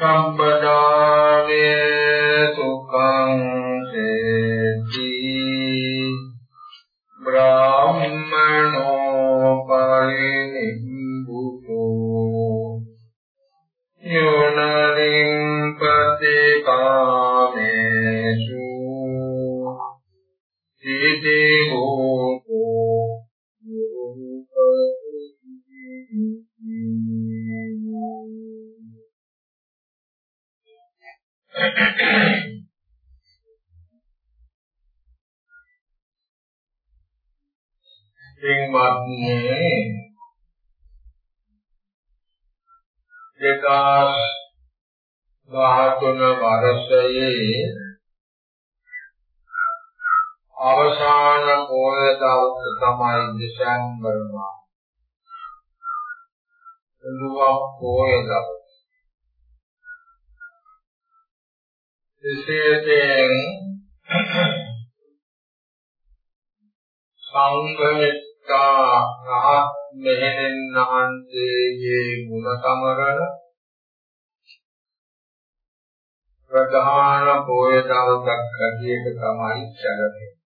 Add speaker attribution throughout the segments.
Speaker 1: සම්බදාවේ සුඛං තමයි දෙසැම්බර් මාස. දුවක් පොය දවස. විශේෂයෙන් සංඝමිත්තා රහත් මෙහෙණින් වහන්සේගේ ගුණ සමරන ප්‍රධාන පොය දවසක් හැටියට තමයි සැලකෙන්නේ.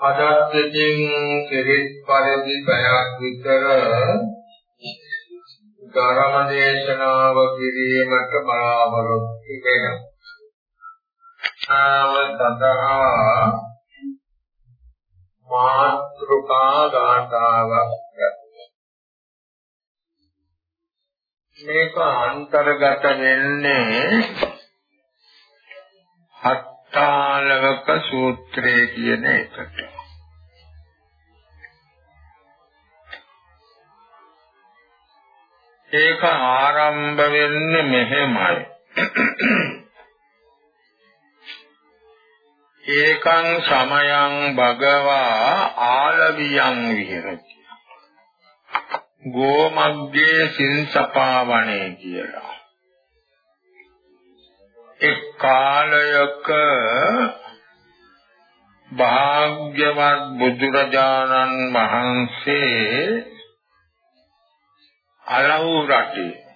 Speaker 1: අදත් ඉතින් කෙරෙස් පරිදි පැයක් විතර ධර්ම දේශනාව කිරීමට බලාපොරොත්තු වෙනවා. ආව සඳහා මාත්‍රුකා ගාථාවක් මේක අන්තර්ගත වෙන්නේ හත්තාලවක සූත්‍රය කියන එකට. ඒක ආරම්භ වෙන්නේ මෙහෙමයි. ඒකං සමයං භගවා ආලවියං විහෙරති. ගෝමග්ගේ සින්සපාවණේ කියලා. එක් කාලයක භාග්‍යවත් බුදුරජාණන් වහන්සේ අලහු රටේ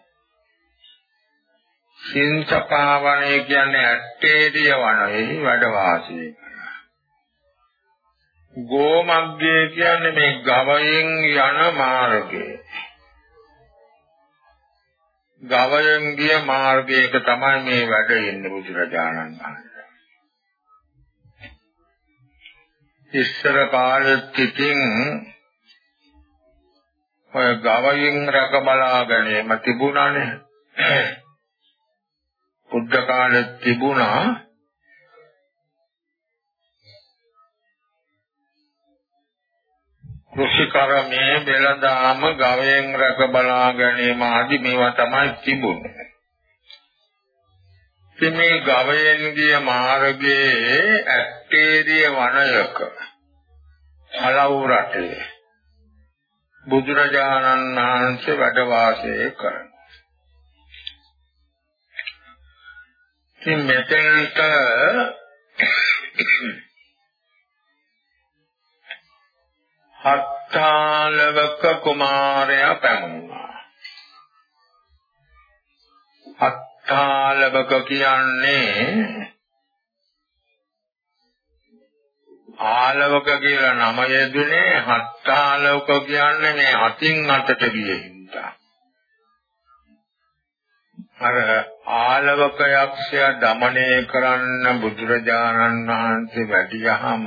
Speaker 1: සින්සපාවණේ කියන්නේ ඇටේරිය වනයේ වැඩ වාසය කරනවා. ගෝමග්ගේ කියන්නේ මේ ගවයෙන් යන මාර්ගය. ගවයෙන් ගිය මාර්ගයක තමයි මේ වැඩ ඉන්නේ බුදුරජාණන් වහන්සේ. ඉස්සර කාලෙත් ඉතින් ඔය ගවයින් රැක බලා ගැනීම තිබුණානේ. බුද්ධ කාලෙත් තිබුණා. කෘෂිකර්මයේ බෙලදාම ගවයෙන් රැක බලා ගැනීම ආදී මේවා තමයි තිබුණේ. ඉතින් මේ ගවයෙන් ගිය මාර්ගයේ ඇත්තේරිය වනයක අලව් රටේ බුදුරජාණන් වහන්සේ වැඩ වාසය කරන. ඉතින් මෙතනට හත්තාලවක කුමාරයා පැමුණා. හත්තාලවක කියන්නේ ආලවක කියලා නම යෙදුනේ හත් ආලවක කියන්නේ මේ අතින් අතට ගියේ හින්දා. අර ආලවක යක්ෂයා দমনය කරන්න බුදුරජාණන් වහන්සේ වැඩියහම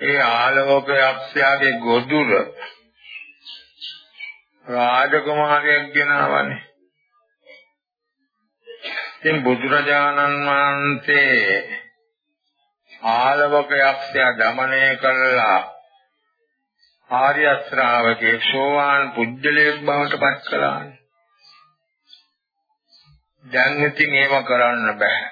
Speaker 1: ඒ ආලවක යක්ෂයාගේ ගොදුර රාජකුමාරයෙක් ගෙනාවනේ. ඉතින් බුදුරජාණන් වහන්සේ ආලවක යක්ෂයා দমনය කළා ආර්ය ශ්‍රාවකේ සෝවාන් පුජ්‍යලයක් බවට පත් කළා. දැන් ඉතින් ඒව කරන්න බෑ.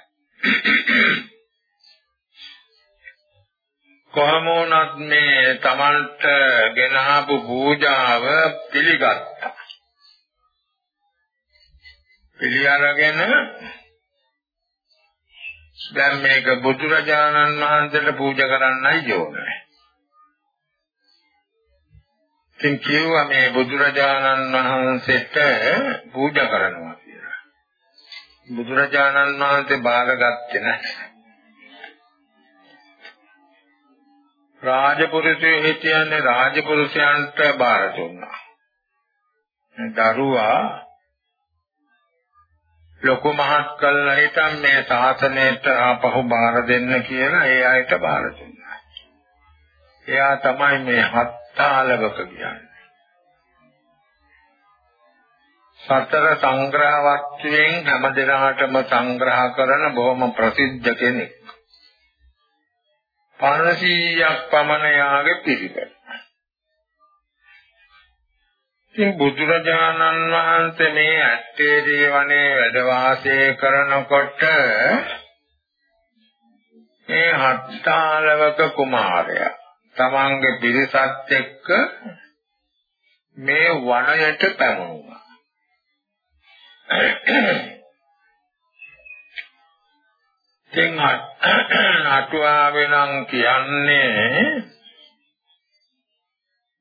Speaker 1: කොහම වුණත් මේ Tamanට ගෙනහපු පූජාව පිළිගත්තා. පිළි අරගෙන දැන් මේක බුදුරජාණන් වහන්සේට පූජා කරන්නයි ඕනේ. ඉතින් කිව්වා මේ බුදුරජාණන් වහන්සේට පූජා කරනවා කියලා. බුදුරජාණන් වහන්සේ බාරගත්තේ නැහැ. රාජපුරුෂයෝ හිටියන්නේ රාජපුරුෂයන්ට බාර දුන්නා. දරුවා ලොකු මහත් කළා හිටන් මේ සාසනයට ආපහු බාර දෙන්න කියලා ඒ අයට බාර දුන්නා. එයා තමයි මේ හත්තාලවක කියන්නේ. සතර සංග්‍රහ වස්තුවෙන් හැම දිනකටම සංග්‍රහ කරන බොහොම ප්‍රසිද්ධ කෙනෙක්. 500ක් පමණ යාගේ පිළිවෙල. ඉතින් බුදුරජාණන් වහන්සේ මේ ඇත්තේ වනේ වැඩ වාසය කරනකොට මේ හත්තාලවක කුමාරයා තමන්ගේ පිරිසත් එක්ක මේ වනයට පැමුණුවා. ඉතින් අටුවාවේ නම් කියන්නේ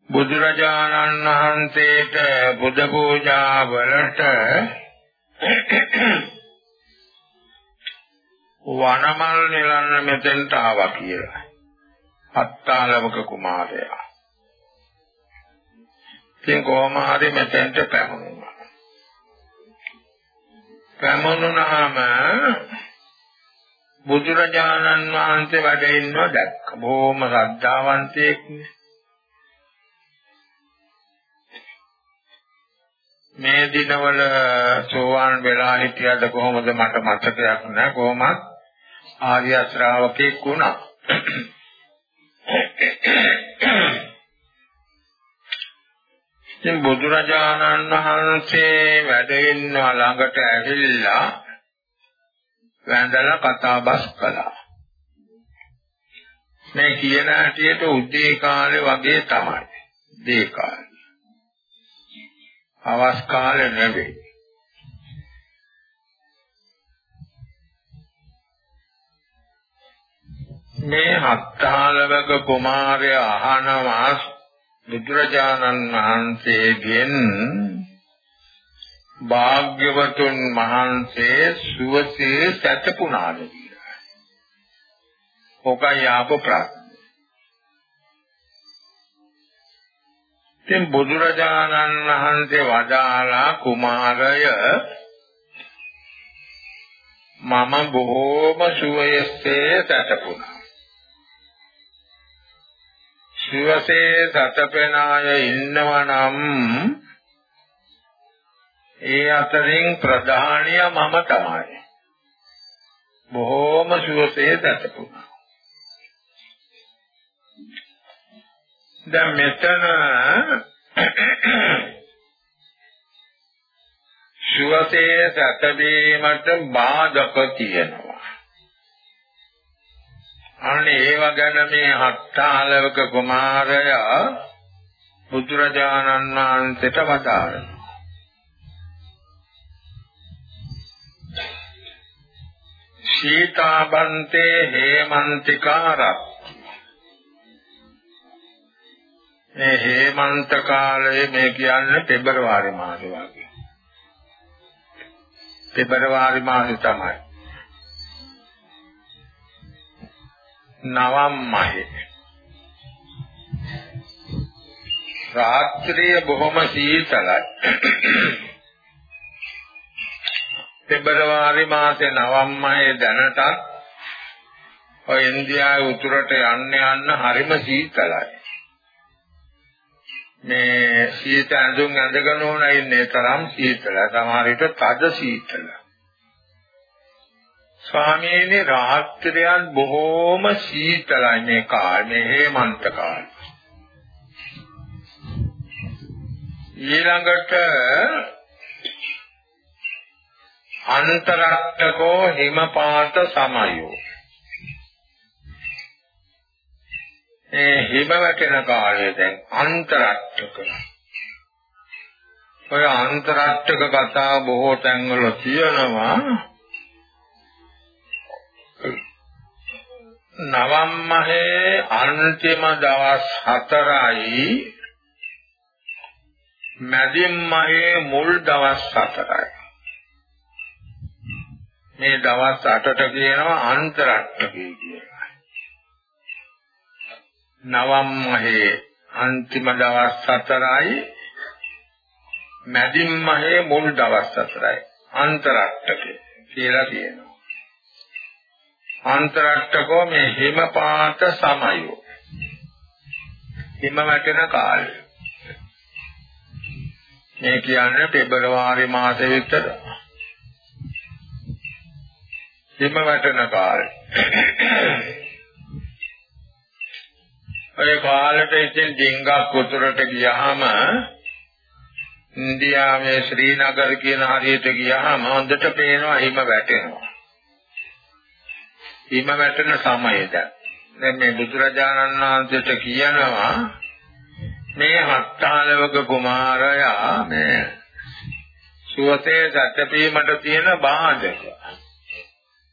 Speaker 1: බුදුරජාණන් වහන්සේට බුද්ධ පූජා වලට වනමල් නෙලන්න මෙතෙන්ට ආවා කියලා. අත්තාලවක කුමාරයා. ඉතින් කොහොම හරි මෙතෙන්ට පැමුණුණා. පැමුණුනහම බුදුරජාණන් වහන්සේ වැඩ ඉන්නව දැක්ක. බොහොම ශ්‍රද්ධාවන්තයෙක් මේ දිනවල සෝවාන් වෙලා හිටියද කොහොමද මට මතකයක් නැහැ කොහොමත් ආර්ය ශ්‍රාවකෙක් වුණා. ඉතින් බුදුරජාණන් වහන්සේ වැඩ ඉන්න ළඟට ඇවිල්ලා වැඳලා කතා බස් කළා. මේ කියන හැටියට උදේ කාලේ වගේ තමයි. දේ කාලේ. අවස් කාලේ නෙවෙයි. මේ හත්තාලවක කුමාරයා අහනවා බුදුරජාණන් වහන්සේගෙන් භාග්‍යවතුන් වහන්සේ සුවසේ සැතපුණාද කියලා. ඔකයි ආපු ප්‍රශ්න. ඉතින් බුදුරජාණන් වහන්සේ වදාලා කුමාරය මම බොහෝම සුවයසේ සැතපුණා. සුවසේ සැතපෙන අය ඉන්නවනම් ඒ අතරින් ප්‍රධානිය මම තමයි. බොහෝම සුවසේ දතපුණා. දැන් මෙතන සුවසේ සැතදීමට බාධක තියෙනවා. අනේ ඒව ගැන මේ හත්තාලවක කුමාරයා බුදුරජාණන් වහන්සේට වදාළා. සීතාබන්තේ හේමන්තිකාරත් මේ හේමන්ත කාලයේ මේ කියන්නේ පෙබරවාරි මාසෙ වගේ. පෙබරවාරි මාසෙ තමයි. නවම් මහේ. රාත්‍රිය බොහොම සීතලයි. පෙබරවාරි මාසේ නවම් මාසේ දැනටත් ඔය ඉන්දියාවේ උතුරට යන්න යන්න හරිම සීතලයි. මේ සීත ඇඳුම් ඇඳගෙන උන ඉන්නේ තරම් සීතල. සමහර විට තද සීතල. ස්වාමීනි රාත්‍රියන් බොහෝම සීතලයි මේ කාලේ හේමන්ත කාලේ. ඊළඟට අන්තරක්කෝ හිමපාත සමයෝ ඒ හිම වැටෙන කාලය දැන් අන්තරක්ක ඔය අන්තරක්ක කතා බොහෝ තැන්වල තියෙනවා නවම් මහේ අන්තිම දවස් 4යි මැදින් මහේ මුල් දවස් හතරයි. මේ දවස් 8ට කියනවා අන්තරට්ඨකේ කියලා. නවම් මහේ අන්තිම දවස් හතරයි මැදින් මහේ මුල් දවස් හතරයි අන්තරට්ඨකේ කියලා කියනවා. අන්තරට්ඨකෝ මේ හිමපාත සමයෝ. හිම වැටෙන කාලය. මේ කියන්නේ පෙබරවාරි මාසෙ විතර. හිම වැටෙන කාලේ. ඔය කාලෙට ඉතින් ඩිංගක් උතුරට ගියහම ඉන්දියාවේ ශ්‍රීනගර කියන හරියට ගියහම හොඳට පේනවා හිම වැටෙනවා. හිම වැටෙන සමයද දැන් මේ බුදුරජාණන් වහන්සේට කියනවා මේ හත්තාලවක කුමාරයා මේ සුවසේ සත්‍යපීමට තියෙන බාධක.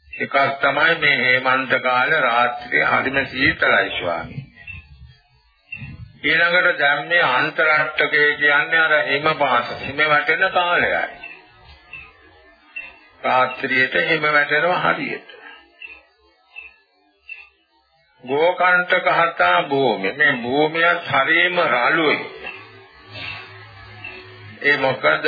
Speaker 1: එකක් තමයි මේ හේමන්ත කාල රාත්‍රියේ හරිම සීතලයි ස්වාමී. ඊළඟට දැන් මේ අන්තරට්ටකය කියන්නේ අර හිම පාස හිම වැටෙන කාලයයි. රාත්‍රියට හිම වැටෙනවා හරියට. ගෝකණ්ඨක හතා භූමිය මේ භූමියත් හරියම රළුයි. ඒ මොකද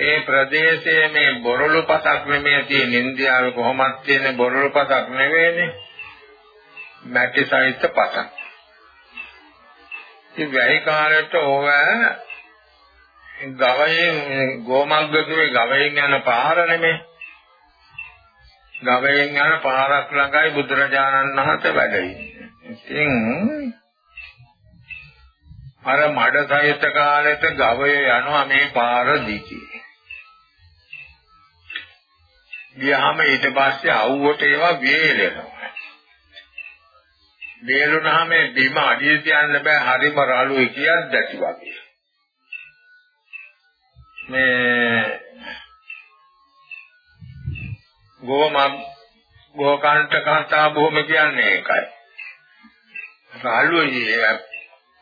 Speaker 1: ඒ ප්‍රදේශයේ මේ බොරළු පතක් නෙමෙයි තියෙන ඉන්දියාවේ කොහොමද තියෙන බොරළු පතක් නෙවෙයිනේ. මැටි සහිත පතක්. ඉතින් වැහි කාලයට ඕව ගවයෙන් ගෝමග්ගකේ ගවයෙන් යන පාර නෙමෙයි. ගවයෙන් යන පාරක් ළඟයි බුදුරජාණන් වහන්සේ වැඩ ඉතින් අර මඩ සහිත කාලෙට ගවය යනවා මේ පාර දිගේ. ගියාම ඊට පස්සේ අවුවට ඒවා වේලෙනවා. වේලුනහම බිම අඩිය තියන්න බෑ හරිම රළුයි කියත් දැටි වගේ. මේ ගෝම ගෝකාන්ත කාන්තා බොහොම කියන්නේ ඒකයි. රළුයි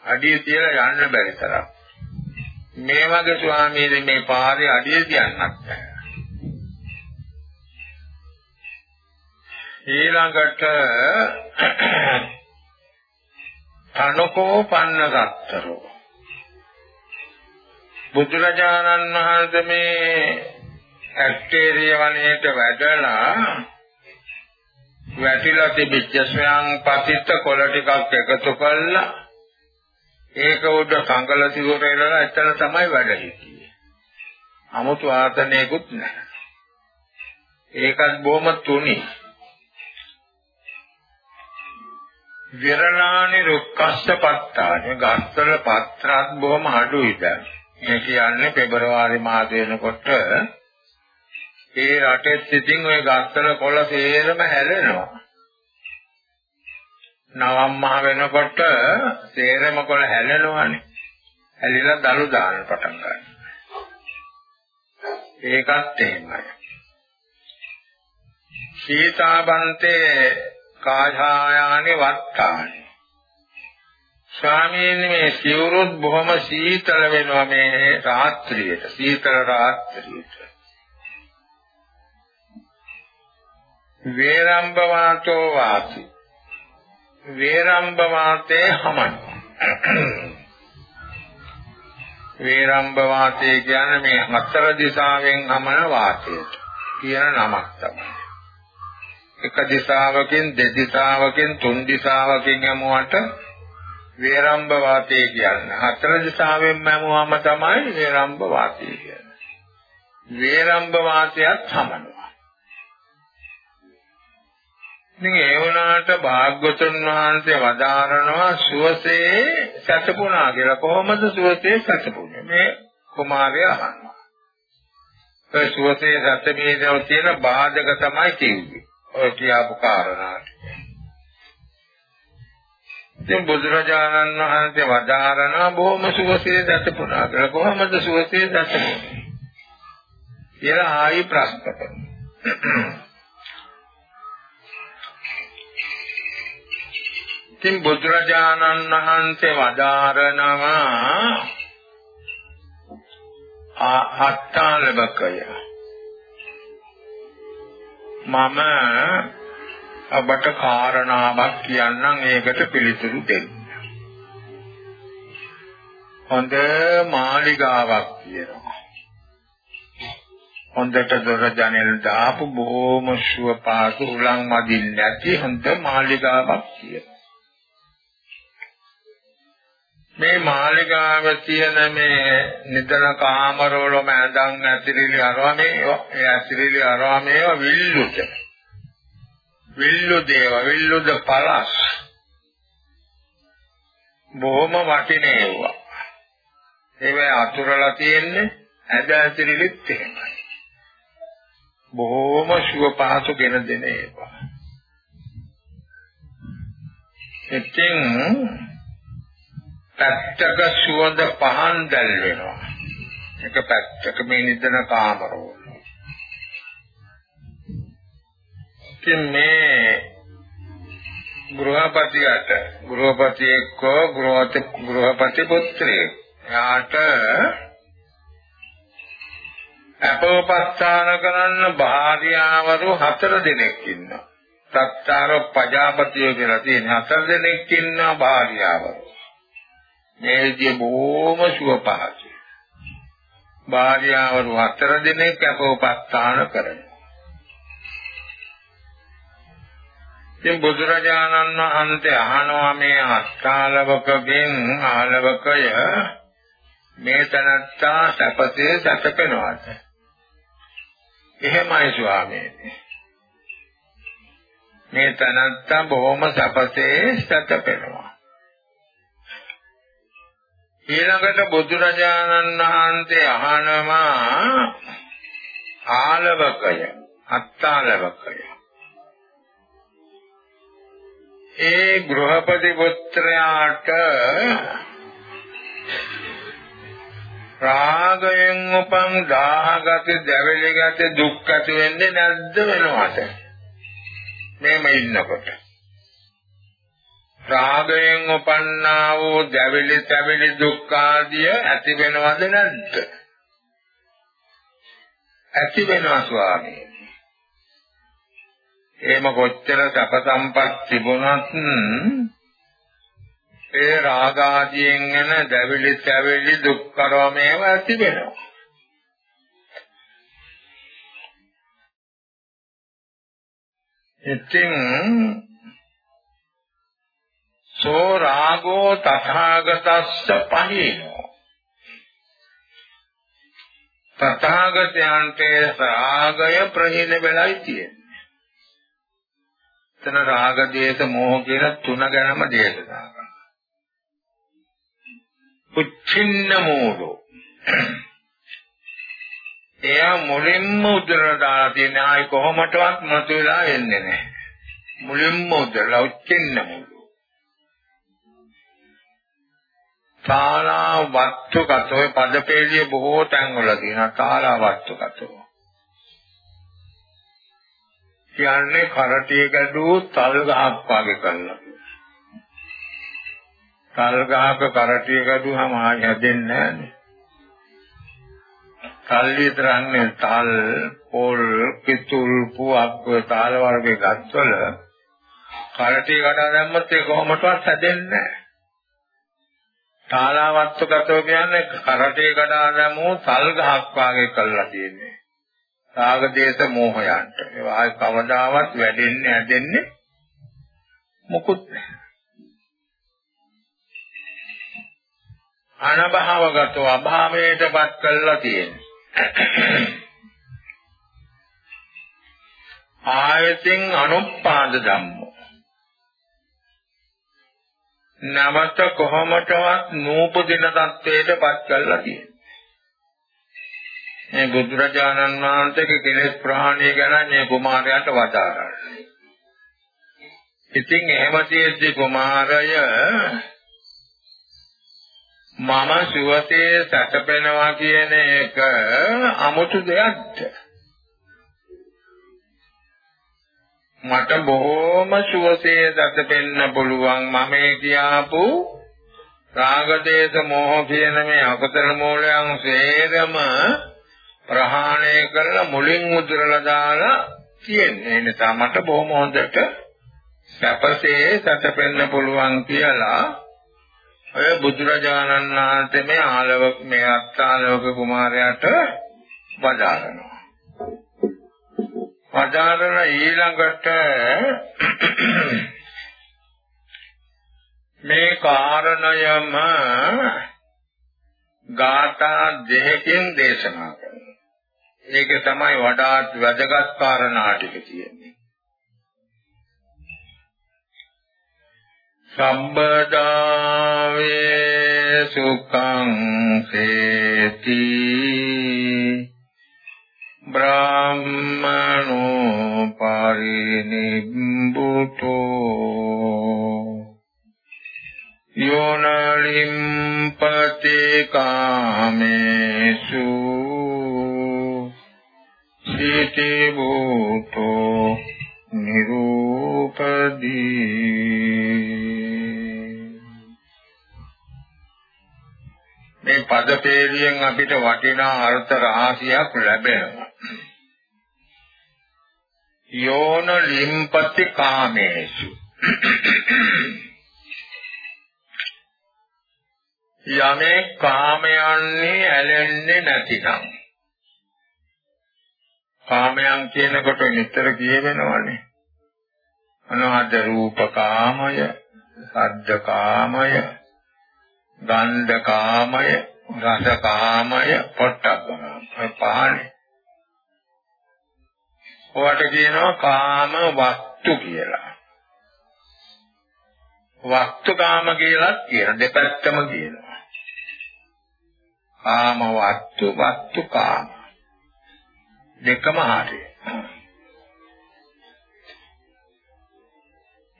Speaker 1: අඩිය තියලා යන්න බැරි තරම්. මේ වගේ ස්වාමීන් මේ පාරේ අඩිය තියන්නත් බෑ. ඊළඟට තනකෝ පන්නගත්තරෝ බුදුරජාණන් වහන්සේ මේ ඇක්ටේරිය වනයේට වැඩලා වැටිලා තිබිච්ච ස්වයං පතිත්ත කොළ ටිකක් එකතු කළා ඒක උඩ සංගල සිවුර එලලා එතන තමයි වැඩ හිටියේ. 아무තු ආතනයකුත් නැහැ. ඒකත් බොහොම තුනි. විරලානි රුක්කස්ස පත්තානේ ගස්වල පත්‍රාත් බොහොම අඩුයි දැන්. මේ කියන්නේ පෙබරවාරි මාසෙ වෙනකොට ඒ රටෙත් ඉතින් ওই ගස්වල කොළ සේරම හැලෙනවා. නවම් මහ වෙනකොට සේරම කොළ හැලෙනවානේ. හැලිලා දළු දාන්න පටන් ගන්නවා. ඒකත් එහෙමයි. සීතාබන්තේ කාඡායානි වත්තානි. ස්වාමීන් මේ සිවුරුත් බොහොම සීතල වෙනවා මේ රාත්‍රියට සීතල රාත්‍රියට. වේරම්බ වාතෝ වාසි. වේරම්බ වාතේ හමන. වේරම්බ වාතේ කියන්නේ මේ හතර දිශාවෙන් හමන වාතයට කියන නමක් තමයි. එක දිශාවකින් දෙදිශාවකින් තුන් දිශාවකින් යමුවට වේරම්භ වාතය කියන්නේ. හතර දිශාවෙන් යමුවම තමයි වේරම්භ වාතය කියන්නේ. වේරම්භ වාතයත් සමනවා. ඉතින් ඒ වුණාට භාග්‍යවතුන් වහන්සේ වදාරනවා සුවසේ සැතපුණා කියලා. කොහොමද සුවසේ සැතපුණේ? මේ කුමාරයා අහනවා. ඒ සුවසේ සැතපීමේ තියෙන බාධක තමයි කිව්වේ. ඔය කියාපු කාරණාට. ඉතින් බුදුරජාණන් වහන්සේ වදාරනවා බොහොම සුවසේ දසපුණා කියලා. කොහොමද සුවසේ දසපුණේ? කියලා ආයි ප්‍රශ්න කරනවා. ඉතින් බුදුරජාණන් වහන්සේ වදාරනවා අත්තාලබකය මම ඔබට කාරණාවක් කියන්නම් ඒකට පිළිතුරු දෙන්න. හොඳ මාලිගාවක් කියනවා. හොඳට දොර ජනෙල් දාපු බොහොම සුවපාසු උලන් මදින්න නැති හොඳ මාලිගාවක් කියනවා. මේ මාලිගාව තියෙන මේ නිදන කාමරවල මෑදන් ඇතිරිලි අරවා මේ ඒ ඇතිරිලි අරවා මේව විල්ලුද? විල්ලු දේව විල්ලුද පලස් බොහොම වටිනේවා ඒවා. අතුරලා තියෙන්නේ ඇද ඇතිරිලිත් එහෙමයි. බොහොම සුව පහසු ගෙන දෙන ඒවා. ඉතින් පැත්තක සුවඳ පහන් දැල් වෙනවා. එක පැත්තක මේ නිදන කාමරවල. ඉතින් මේ ගෘහපතියට ගෘහපති එක්ක ගෘහපති ගෘහපති පුත්‍රයෙක් යාට අපෝපස්ථාන කරන්න භාර්යාවරු හතර දෙනෙක් ඉන්නවා. සත්තාර පජාපතිය කියලා තියෙන හතර දෙනෙක් ඉන්නවා භාර්යාවරු. මේ විදිය බොහොම සුව පහසුයි. භාර්යාවරු හතර දෙනෙක් අපෝපස්ථාන කරනවා. ඉතින් බුදුරජාණන් වහන්සේ අහනවා මේ අස්කාලවකගෙන් ආලවකය මේ තනත්තා සැපසේ සැතපෙනවාද? එහෙමයි ස්වාමීනි. මේ තනත්තා බොහොම සැපසේ සැතපෙනවා. ඊළඟට බුදුරජාණන් වහන්සේ අහනවා ආලවකය අත්තාලවකය. ඒ ගෘහපති පුත්‍රයාට රාගයෙන් උපන් දාහගත දැවිලි ගත දුක් ඇති වෙන්නේ නැද්ද වෙනවද? මේම ඉන්නකොට. රාගයෙන් උපන්නා වූ දැවිලි තැවිලි දුක් ආදිය ඇති වෙනවද නැද්ද? ඇති වෙනවා ස්වාමීනි. එහෙම කොච්චර සැප සම්පත් තිබුණත් ඒ රාග ආදියෙන් එන දැවිලි තැවිලි දුක් කරවමේව ඇති වෙනවා. ඉතින් සෝ රාගෝ තථාගතස්ස පහිනෝ තථාගතයන්ට රාගය ප්‍රහීන වෙලයි තියෙන්නේ. එතන රාග දේශ මොහ කියන තුන ගැනම දේශනා කරනවා. උච්චින්න මූලෝ එයා මුලින්ම උදරලා දාලා තියෙන ආයි කොහොමටවත් මතුවලා එන්නේ නැහැ. මුලින්ම උදරලා උච්චින්න මූලෝ තාලා වත්තුගතෝ පදපේළිය බොහෝ තැන්වල තියෙනවා තාලා වත්තුගතෝ කියන්නේ කරටිය ගැඩුව තල් ගහක් වගේ කරලා තල් ගහක කරටිය ගැඩුවම ආය හැදෙන්නේ නැහැනේ. තල් විතරන්නේ තල් පොල් කිතුල් පුවක් තාල වර්ගේ ගස්වල කරටිය කඩා දැම්මත් ඒ කොහොමදවත් හැදෙන්නේ නැහැ. ශාලාවත්තුගතෝ කියන්නේ කරටේ කඩා දැමූ තල් ගහක් වාගේ කළා තියෙන්නේ. රාග දේශ මොහයන්ට. ඒවා ආයි කවදාවත් වැඩෙන්නේ නැදෙන්නේ මොකුත් නැහැ. අනභවගතෝ අභාවයටපත් කළා තියෙන්නේ. ආයතින් අනුපාද ධම්ම නැවත කොහොමටවත් නූපදින தත්වයටපත් කළා කියන්නේ. මේ බුදුරජාණන් වහන්සේගේ කෙලෙස් ප්‍රහාණය ගැන මේ කුමාරයාට වදාරනවා. ඉතින් එහෙම තියෙද්දි කුමාරය මම සුවසේ සැතපෙනවා කියන එක 아무තු දෙයක්ද? මට බොහොම සුවසේ දතපෙන්න පුළුවන් මම කියාපු රාග දේශ මොහ කියන මේ අකුසල මූලයන් සේරම ප්‍රහාණය කරලා මුලින් මුද්‍රලා දාලා තියෙන්නේ. ඒ නිසා මට බොහොම හොඳට සැපසේ සැතපෙන්න පුළුවන් කියලා ඔය බුදුරජාණන් වහන්සේ මේ ආලවක මේ අත්ආලවක කුමාරයාට වදාරනවා. වදාරන ඊළඟට මේ කාරණයම ගාථා දෙකකින් දේශනා කරනවා. ඒක තමයි වඩාත් වැදගත් කාරණා ටික කියන්නේ. සම්බදාවේ සුඛං සේති බ්‍රාහ්මනෝ පරිනිබ්බුතෝ යෝනලිම්පති කාමේසු සීති භූතෝ නිරූපදී මේ පදපේලියෙන් අපිට වටිනා අර්ථ රහසියක් ලැබෙනවා. යෝන ලිම්පති කාමේසු. යමේ කාමයන්නේ ඇලෙන්නේ නැතිනම්. කාමයන් කියනකොට නිතර කියවෙනවනේ. අනහද රූප කාමය සද්ද කාමය? ගන්ධ කාමය, රස කාමය, පොට්ටබ්බ පහනේ. ඔවට කියනවා කාම වස්තු කියලා. වස්තු කාම කියලා කියන දෙපැත්තම කියනවා. කාම වස්තු වස්තු කාම දෙකම හරියි.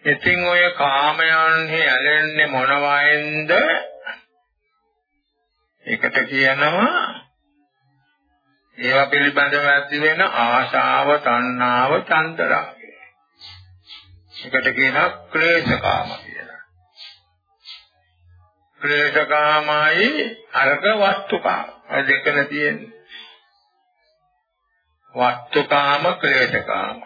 Speaker 1: ඉතින් ඔය කාමයන්හි ඇලෙන්නේ මොනවායින්ද ඒකට කියනවා ඒවා පිළිබඳව ඇති වෙන ආශාව, තණ්හාව, චන්දරාගය. ඒකට කියනවා ක්ලේශකාම කියලා. ක්ලේශකාමයි අර්ග වස්තුකාම. ඔය දෙකන තියෙන්නේ. වස්තුකාම, ක්ලේශකාම.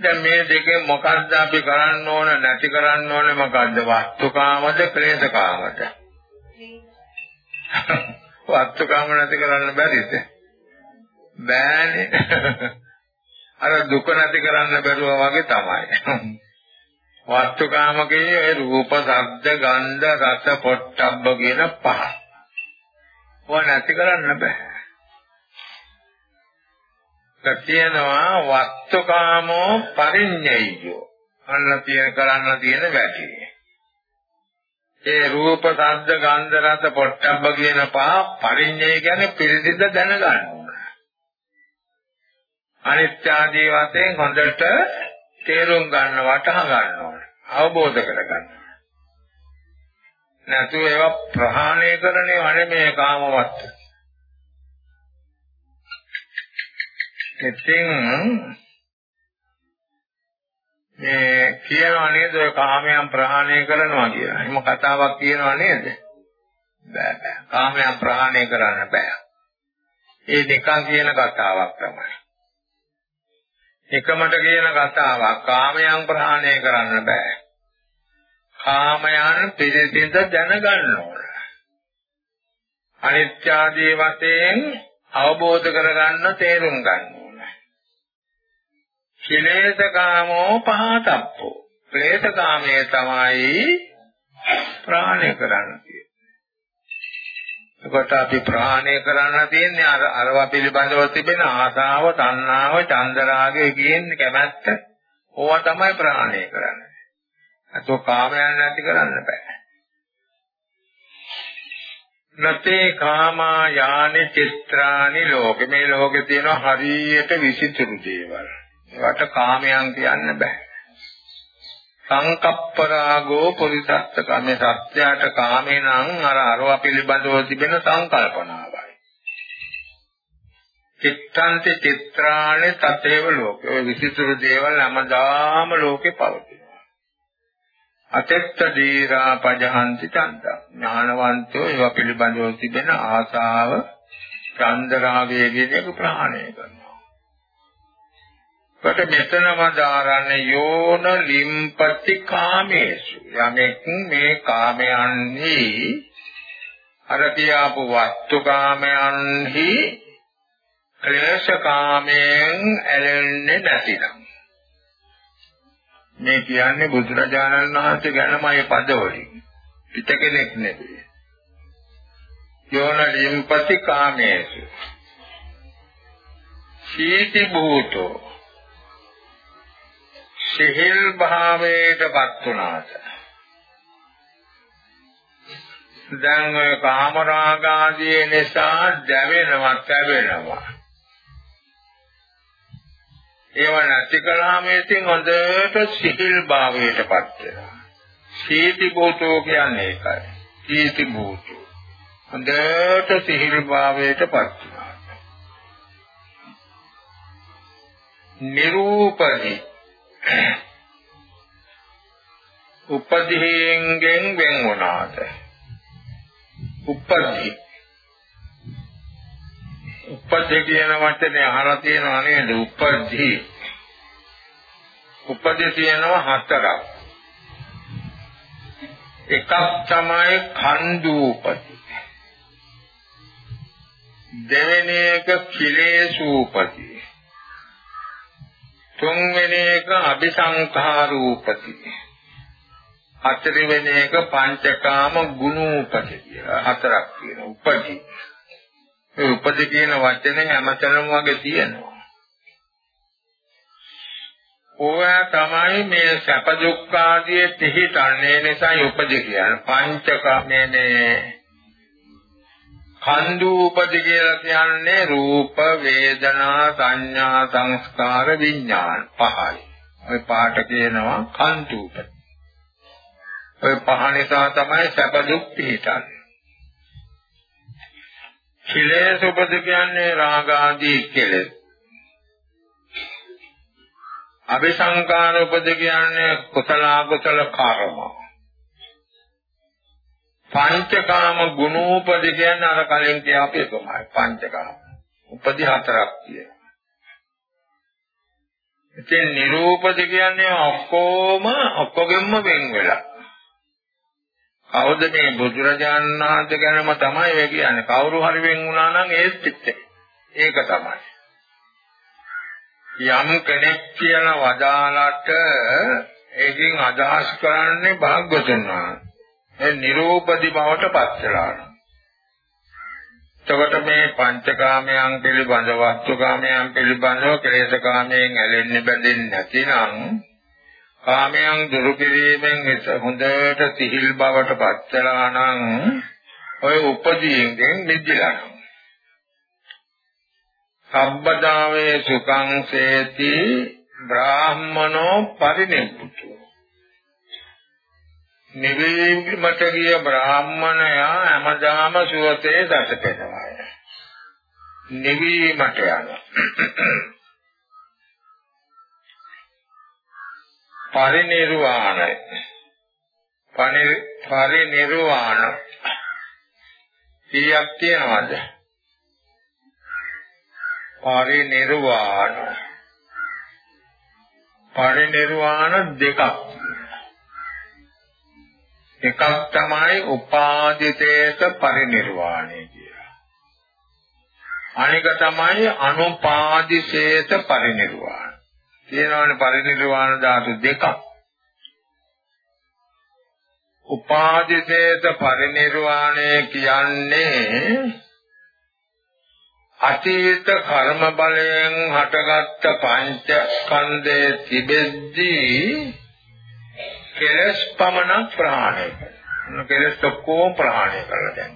Speaker 1: දැන් මේ දෙකෙන් මොකද්ද අපි කරන්න ඕන නැති කරන්න ඕනේ මොකද්ද වස්තුකාමද ක්ලේශකාමද වත්තුකාම නැති කරන්න බැරිද? බෑනේ. අර දුක නැති කරන්න බැරුවා වගේ තමයි. වත්තුකාම කියන්නේ රූප, ශබ්ද, ගන්ධ, රස, පොට්ටබ්බ කියන පහ. ඔය නැති කරන්න බෑ. කියනවා වත්තුකාමෝ පරිඤ්ඤයෝ. අන්න තියෙන කරන්න තියෙන වැඩි. ඒ රූප, ශබ්ද, ගන්ධ, රස, පොට්ටබ්බ කියන පහ පරිඤ්ඤය කියන්නේ පිළිසිඳ දැනගන්න ඕන. අනිත්‍ය ආදී වශයෙන් හොඳට තේරුම් ගන්න, වටහා ගන්න ඕන. අවබෝධ කර ගන්න. නැතු ඒවා ප්‍රහාණය කරන්නේ වනේ මේ කාමවත්. ඉතින් මේ කියනවා නේද ඔය කාමයන් ප්‍රහාණය කරනවා කියලා. එහෙම කතාවක් කියනවා නේද? බෑ බෑ. කාමයන් ප්‍රහාණය කරන්න බෑ. ඒ නිකන් කියන කතාවක් තමයි. එකමට කියන කතාවක් කාමයන් ප්‍රහාණය කරන්න බෑ. කාමයන් පිළිසිඳ දැනගන්න ඕන. අනිත්‍ය ආදී වශයෙන් අවබෝධ කරගන්න තේරුම් ගන්න. කිලේශකාමෝ පහතප්පෝ. ක්ලේශකාමයේ තමයි ප්‍රාණය කරන්න එතකොට අපි ප්‍රාණය කරන්න තියෙන්නේ අර අරවා පිළිබඳව තිබෙන ආසාව, තණ්හාව, චන්දරාගය කියන්නේ කැමැත්ත. ඕවා තමයි ප්‍රාණය කරන්නේ. අතෝ කාමයන් නැති කරන්න බෑ. නතේ කාමා යානි චිත්‍රානි ලෝකේ මේ ලෝකේ තියෙන හරියට විසිතුරු දේවල්. ඒවට කාමයන් කියන්න බෑ. සංකප්ප රාගෝ පුරිසත්ත කමේ සත්‍යයට කාමේ නම් අර අරවා පිළිබඳව තිබෙන සංකල්පනාවයි. චිත්තන්ති චිත්‍රාණි තතේව ලෝකේ. ඔය විසිතුරු දේවල් හැමදාම ලෝකේ පවතිනවා. අතෙත්ත දීරා පජහන්ති චන්ද. ඥානවන්තයෝ ඒවා පිළිබඳව තිබෙන ආසාව චන්දරාගයේ කියන ප්‍රහාණය කරනවා. කොට මෙතනම දාරන්නේ යෝන ලිම්පති කාමේසු. යමෙක් මේ කාමයන්හි අර කියාපු වස්තු කාමයන්හි ක්ලේශ කාමයෙන් ඇලෙන්නේ නැතිනම්. මේ කියන්නේ බුදුරජාණන් වහන්සේ ගැනමයි පදවලින්. පිට කෙනෙක් නෙවෙයි යෝන ලිම්පති කාමේසු සීති භූතෝ. සිහිල් භාවයටපත් වුණාට දැන් ඔය කාමරාග ආදී නිසා දැවෙනවා තැවෙනවා ඒව නැති කළාම ඉතින් හොඳට සිහිල් භාවයටපත් වෙනවා. සීති භූතෝ කියන්නේ ඒකයි. සීති භූතෝ. හොඳට සිහිල් භාවයටපත් වෙනවා. නිරූපදී උපදීයෙන් වෙන් වුණාද? උපදී උපද්ද කියන වචනේ අහලා තියෙනව නේද? උපද්දි. උපද්ද තියෙනවා හතරක්. එකක් තමයි ඛණ්ඩූපති. දෙවෙනි එක කිලේසූපති. තුන්වෙනි එක අபிසංඛාරූපති. හතරවෙනි එක පංචකාම ගුණූපති කියලා හතරක් තියෙනවා. උපදී ඒ උපද කියන වචනේ හැමතැනම වගේ තියෙනවා. ඕවා තමයි මේ සැප දුක්ඛ ආදී පිහිටන්නේ නිසා උපද කියන්නේ. පංචකමනේ කන්දු උපද කියලා කියන්නේ රූප, වේදනා, සංඥා, සංස්කාර, විඥාන පහයි. ඔය පාට කියනවා කන්දු උපද. ඔය පහ නිසා තමයි සැප දුක් පිහිටන්නේ. කෙලෙස් උපද කියන්නේ රාග ආදී කෙලෙස්. අபிසංකාර උපද කියන්නේ කුසල අකුසල කර්ම. පංචකාම ගුණෝපද කියන්නේ අර කලින් කියාපු එකමයි පංචකාම. උපදි හතරක් තියෙනවා. ඉතින් නිරූපද කියන්නේ ඔක්කොම ඔක්කොගෙම වෙන් වෙලා. කවුද මේ බුදුරජාණන් වහන්සේ ගැනම තමයි මේ කියන්නේ. කවුරු හරි වෙන් වුණා නම් ඒත් ඒක තමයි. යම් කෙනෙක් කියන වදාලට ඒකෙන් අදහස් කරන්නේ භාග්‍යවතුන් වහන්සේ. ඒ නිරූපදි බවට පත් වෙලා. එතකොට මේ පංචකාමයන් පිළිබඳ වස්තුකාමයන් පිළිබඳව ක්ලේශකාමයෙන් ඇලෙන්නේ බැඳෙන්නේ නැතිනම් කාමයන් දුරු කිරීමෙන් හොඳට සිහිල් බවට පත් වෙලා නම් ඔය උපදීයෙන් නිදිලා සම්බදාවේ සුඛං සේති බ්‍රාහ්මනෝ පරිනිබ්බුතු නිවීමට ගිය බ්‍රාහ්මණයා හැමදාම සුවතේ දසකෙනවා නිවීමට යනවා පරිනිර්වාණය පරිනිර්වාණ. කීයක් තියෙනවද? පරිනිර්වාණ. පරිනිර්වාණ දෙකක්. එකක් තමයි උපාදිතේක පරිනිර්වාණය කියලා අනික තමයි අනුපාදිශේත පරිනිර්වාණ තියෙනවනේ පරිනිර්වාණ ධාතු දෙකක්. උපාදිතේත පරිනිර්වාණය කියන්නේ අතීත කර්ම බලයෙන් හටගත්ත පංච ස්කන්ධයේ තිබෙද්දී කෙලස් පමණක් ප්‍රහාණය කරනවා. කෙලස් ඔක්කොම ප්‍රහාණය කරලා දැන්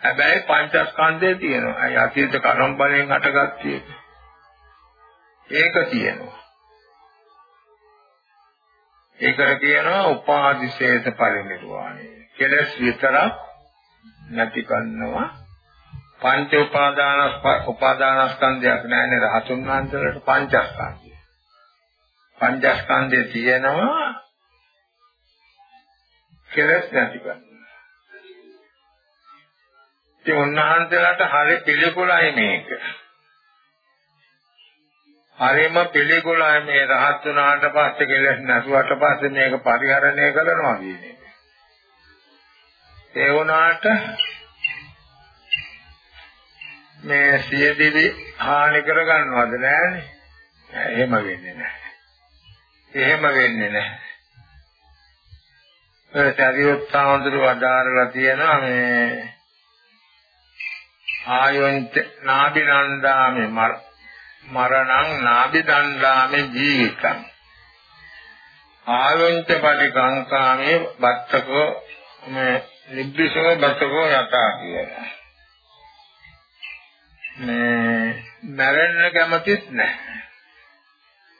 Speaker 1: හැබැයි පංචස්කන්ධය තියෙනවා. අය අතීත කර්ම බලයෙන් හටගත්තේ. ඒක තියෙනවා. ඒකට කියනවා උපාදිශේෂ පරිනිර්වාණය. කෙලස් විතරක් නැති කරනවා පංච උපාදාන උපාදානස්කන්ධයක් නැහැනේ රහතුන් වහන්සේලාට පංචස්කන්ධය. පංචස්කන්ධය තියෙනවා කෙලස් නැති කරන. ඉතින් උන්වහන්සේලාට හරි පිළිකුලයි මේක. හරිම පිළිකුලයි මේ රහත් වුණාට පස්සේ කෙලස් නැතුවට පස්සේ මේක පරිහරණය කරනවා කියන එක. ඒ වුණාට මේ සියදිවි හානි කරගන්නවද නැහනේ? එහෙම වෙන්නේ නැහැ. එහෙම වෙන්නේ නැහැ. ඒ සරියොත්තාවඳුර වදාරලා තියෙනවා මේ ආයොන්ත නාබිනන්දාමේ මරණං නාබිදන්දාමේ ජීවිතං ආයොන්ත පටිකංකාමේ බත්තකෝ මේ නිබ්බිසෝ බත්තකෝ යතා කියලා මේ මැරෙන්න කැමතිත් නැහැ.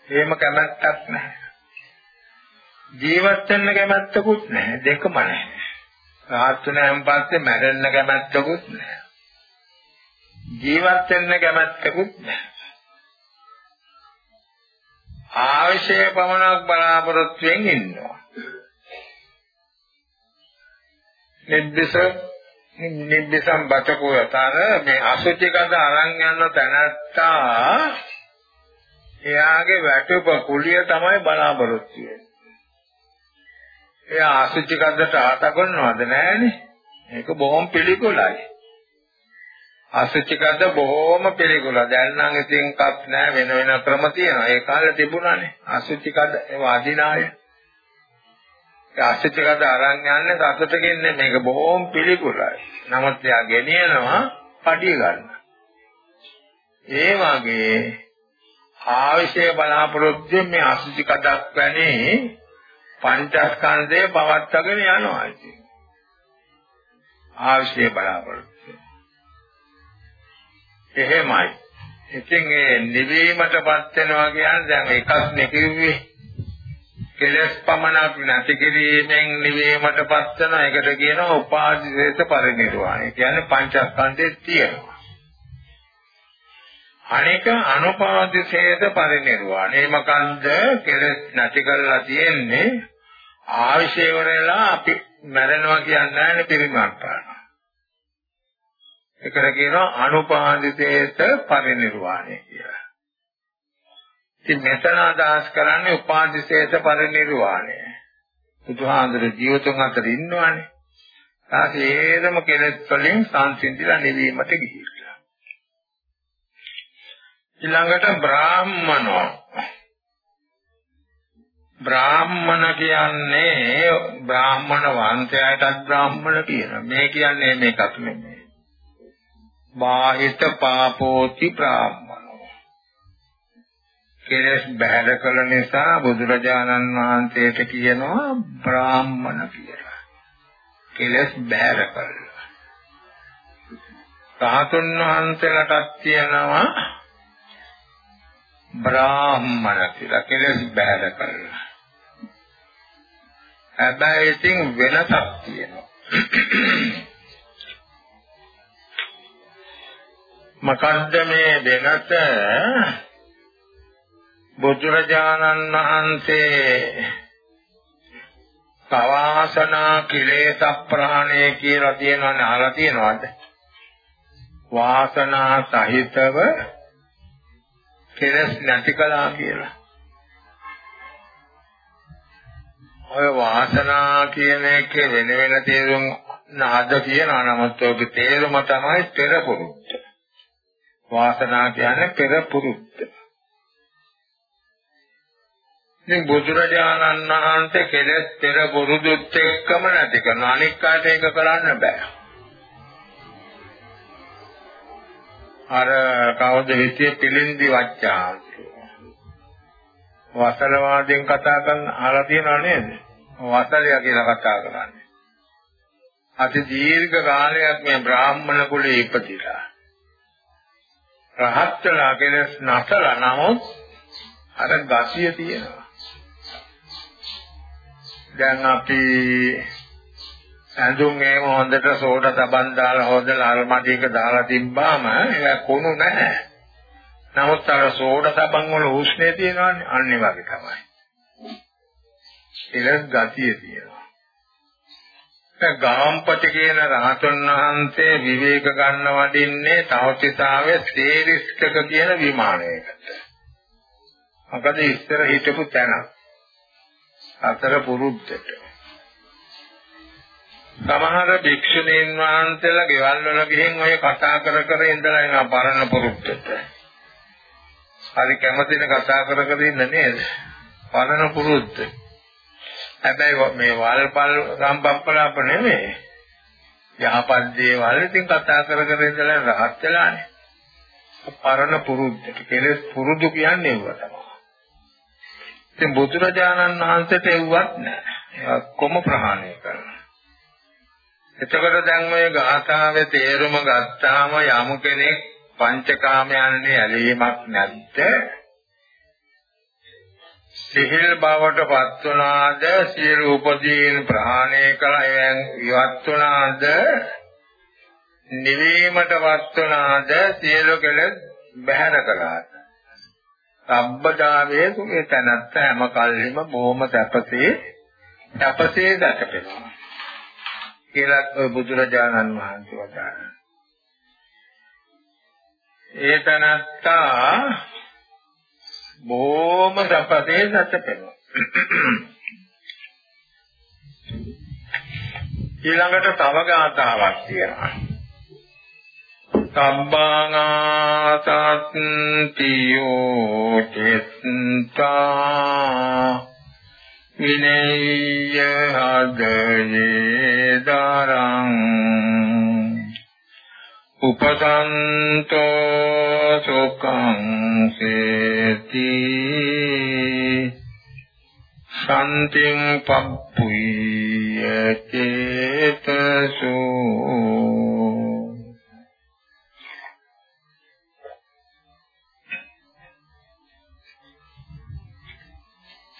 Speaker 1: එහෙම කැමැත්තක් නැහැ. ජීවත් වෙන්න කැමැත්තකුත් නැහැ. දෙකම නැහැ. රාහත් වෙනන් පස්සේ මැරෙන්න කැමැත්තකුත් නැහැ. ජීවත් වෙන්න කැමැත්තකුත් නැහැ. ආශය පමණක් බලාපොරොත්තුෙන් ඉන්නවා. නිද්දස නිද්දසම් බතකෝ යතර මේ අසුචි ගඳ අරන් යන තැනත්තා එයාගේ වැටුප කුලිය තමයි බලාපොරොත්තු වෙන්නේ. එයා අසුචි ගඳට ආතකන්නවද නැහනේ. ඒක බොහොම පිළිකුලයි. අසුචි ගඳ බොහොම පිළිකුල. දැන් නම් ඉතින් කප් නැහැ වෙන වෙන ක්‍රම තියෙනවා. ඒ කාලේ තිබුණානේ. අසුචි ගඳ ඒවා අදිනාය. අසුචි ගඳ අරන් යන්නේ සතුටකින් මේක බොහොම පිළිකුලයි. නමුත් එයා ගෙනියනවා පඩිය ගන්න. ඒ වගේ ආවිෂය බලාපොරොත්තු මේ අසුචි කඩක් වැනි පංචස්කන්ධය පවත්වාගෙන යනවා ඉතින්. ආවිෂය බලාපොරොත්තු. එහෙමයි. ඉතින් ඒ නිවීමටපත් වෙනවා කියන්නේ දැන් එකක් නෙකිව්වේ කෙලස් පමණක් නැති කිරීමෙන් නිවීමටපත් වෙන එකට කියනවා උපාදිශේෂ පරිනිර්වාණය. කියන්නේ පංචස්කන්ධයේ තියෙනවා. අනේක අනුපාදිශේෂ පරිනිර්වාණය. මොකන්ද කෙලස් නැති කරලා තියෙන්නේ ආවිෂය වෙරලා අපි මැරෙනවා කියන්නේ නැහැ පිරිමක් පානවා. ඒකට කියනවා අනුපාදිශේෂ පරිනිර්වාණය කියලා. ඉතින් මෙතන අදහස් කරන්නේ උපාදිශේෂ පරිනිර්වාණය. බුදුහාඳුර ජීවිතුන් අතර ඉන්නවනේ. ආසේදම කෙලෙස් වලින් සංසිඳිලා නිවීමට ගිහිල්ලා. ඊළඟට බ්‍රාහ්මනෝ බ්‍රාහ්මණ කියන්නේ බ්‍රාහ්මණ වංශයටත් බ්‍රාහ්මණ කියනවා. මේ කියන්නේ මේකත් නෙමෙයි. බාහිත පාපෝති බ්‍රාහ්මණ කෙලෙස් බැහැර කළ නිසා බුදුරජාණන් වහන්සේට කියනවා බ්‍රාහ්මණ කියලා. කෙලෙස් බැහැර කළා. සාතුන් වහන්සේලාටත් කියනවා බ්‍රාහ්මණ කියලා කෙලෙස් බැහැර කළා. හැබැයි ඉතින් වෙනසක් තියෙනවා. මොකද්ද මේ වෙනස? බුදුරජාණන් වහන්සේ සවාසනා කිලේශ ප්‍රහාණය කියලා තියෙනවනේ අහලා තියෙනවද? වාසනා සහිතව කෙලස් නැති කළා කියලා. ඔය වාසනා කියන එක වෙන වෙන තේරුම් නාද කියනවා නමුත් ඔගේ තේරුම තමයි පෙර පුරුද්ද. වාසනා කියන්නේ පෙර පුරුද්ද. ඉතින් බුදුරජාණන් වහන්සේ කෙලෙස් පෙර පුරුදුත් එක්කම නැති කරන අනික් කාට ඒක කරන්න බෑ. අර කවුද හිතියේ පිළින්දි වච්චා. වසලවාදයෙන් කතා කරන අහලා තියෙනව නේද? වසලයා කියලා කතා කරන්නේ. අති දීර්ඝ කාලයක් මේ බ්‍රාහ්මණ කුලේ ඉපදිලා. රහත්ලා කෙලස් නැසලා නමුත් අර ගතිය තියෙනවා. දැන් අපි ඇඳුම් එහෙම හොඳට සෝඩ තබන් දාලා හොදලා අල්මඩියක දාලා තිබ්බාම ඒක කුණු නැහැ. නමුත් අර සෝඩ තබන් වල උෂ්ණය තියෙනවානේ අන්න ඒ වගේ තමයි. ඒක ගතිය තියෙනවා. ගාම්පති කියන රහතන් වහන්සේ විවේක ගන්න වඩින්නේ තවතිසාවේ තේරිස්කක කියන විමානයකට. මොකද ඉස්සර හිටපු තැන. අතර පුරුද්දට. සමහර භික්ෂුණීන් වහන්සේලා ගෙවල් වල ගිහින් ඔය කතා කර කර ඉඳලා එනවා පරණ පුරුද්දට. හරි කැමතිනේ කතා කර කර ඉන්න නේද? පරණ පුරුද්ද. හැබැයි මේ වල්පල් සම්පප්පලාප නෙමෙයි. යහපත් දේවල් ඉතින් කතා කර කර ඉඳලා රහත් වෙලානේ. පරණ පුරුද්දට කෙලෙස් පුරුදු කියන්නේ ඒවා තමයි. ඉතින් බුදුරජාණන් වහන්සේට එව්වත් නැහැ. කොම ප්‍රහාණය කරනවා. එතකොට දැන් ඔය ගාථාවේ තේරුම ගත්තාම යමු කෙනෙක් පංචකාමයන්ගේ ඇලීමක් නැද්ද? සිහිල් බවට පත් වුණාද? සියලු උපදීන් ප්‍රහාණය කළා එයන් ඉවත් වුණාද? නිවීමට පත් වුණාද? සියලු කෙලෙස් බැහැර කළාද? සම්බදාවේ තුමේ තනත්ත හැම කල්හිම බොහොම සැපසේ සැපසේ දැකපෙනවා. කියලා බුදුරජාණන් වහන්සේ වදාළා. ඒ තනත්තා බොහොම සපතේ සැතපෙනවා. ඊළඟට තව ගාතාවක් තියෙනවා. සම්බාගාසත්තියෝ චෙත්තා විනේය හදයේ දරං උපසන්තෝ සුඛං සේති සම්තිං පප්පුය චේතසෝ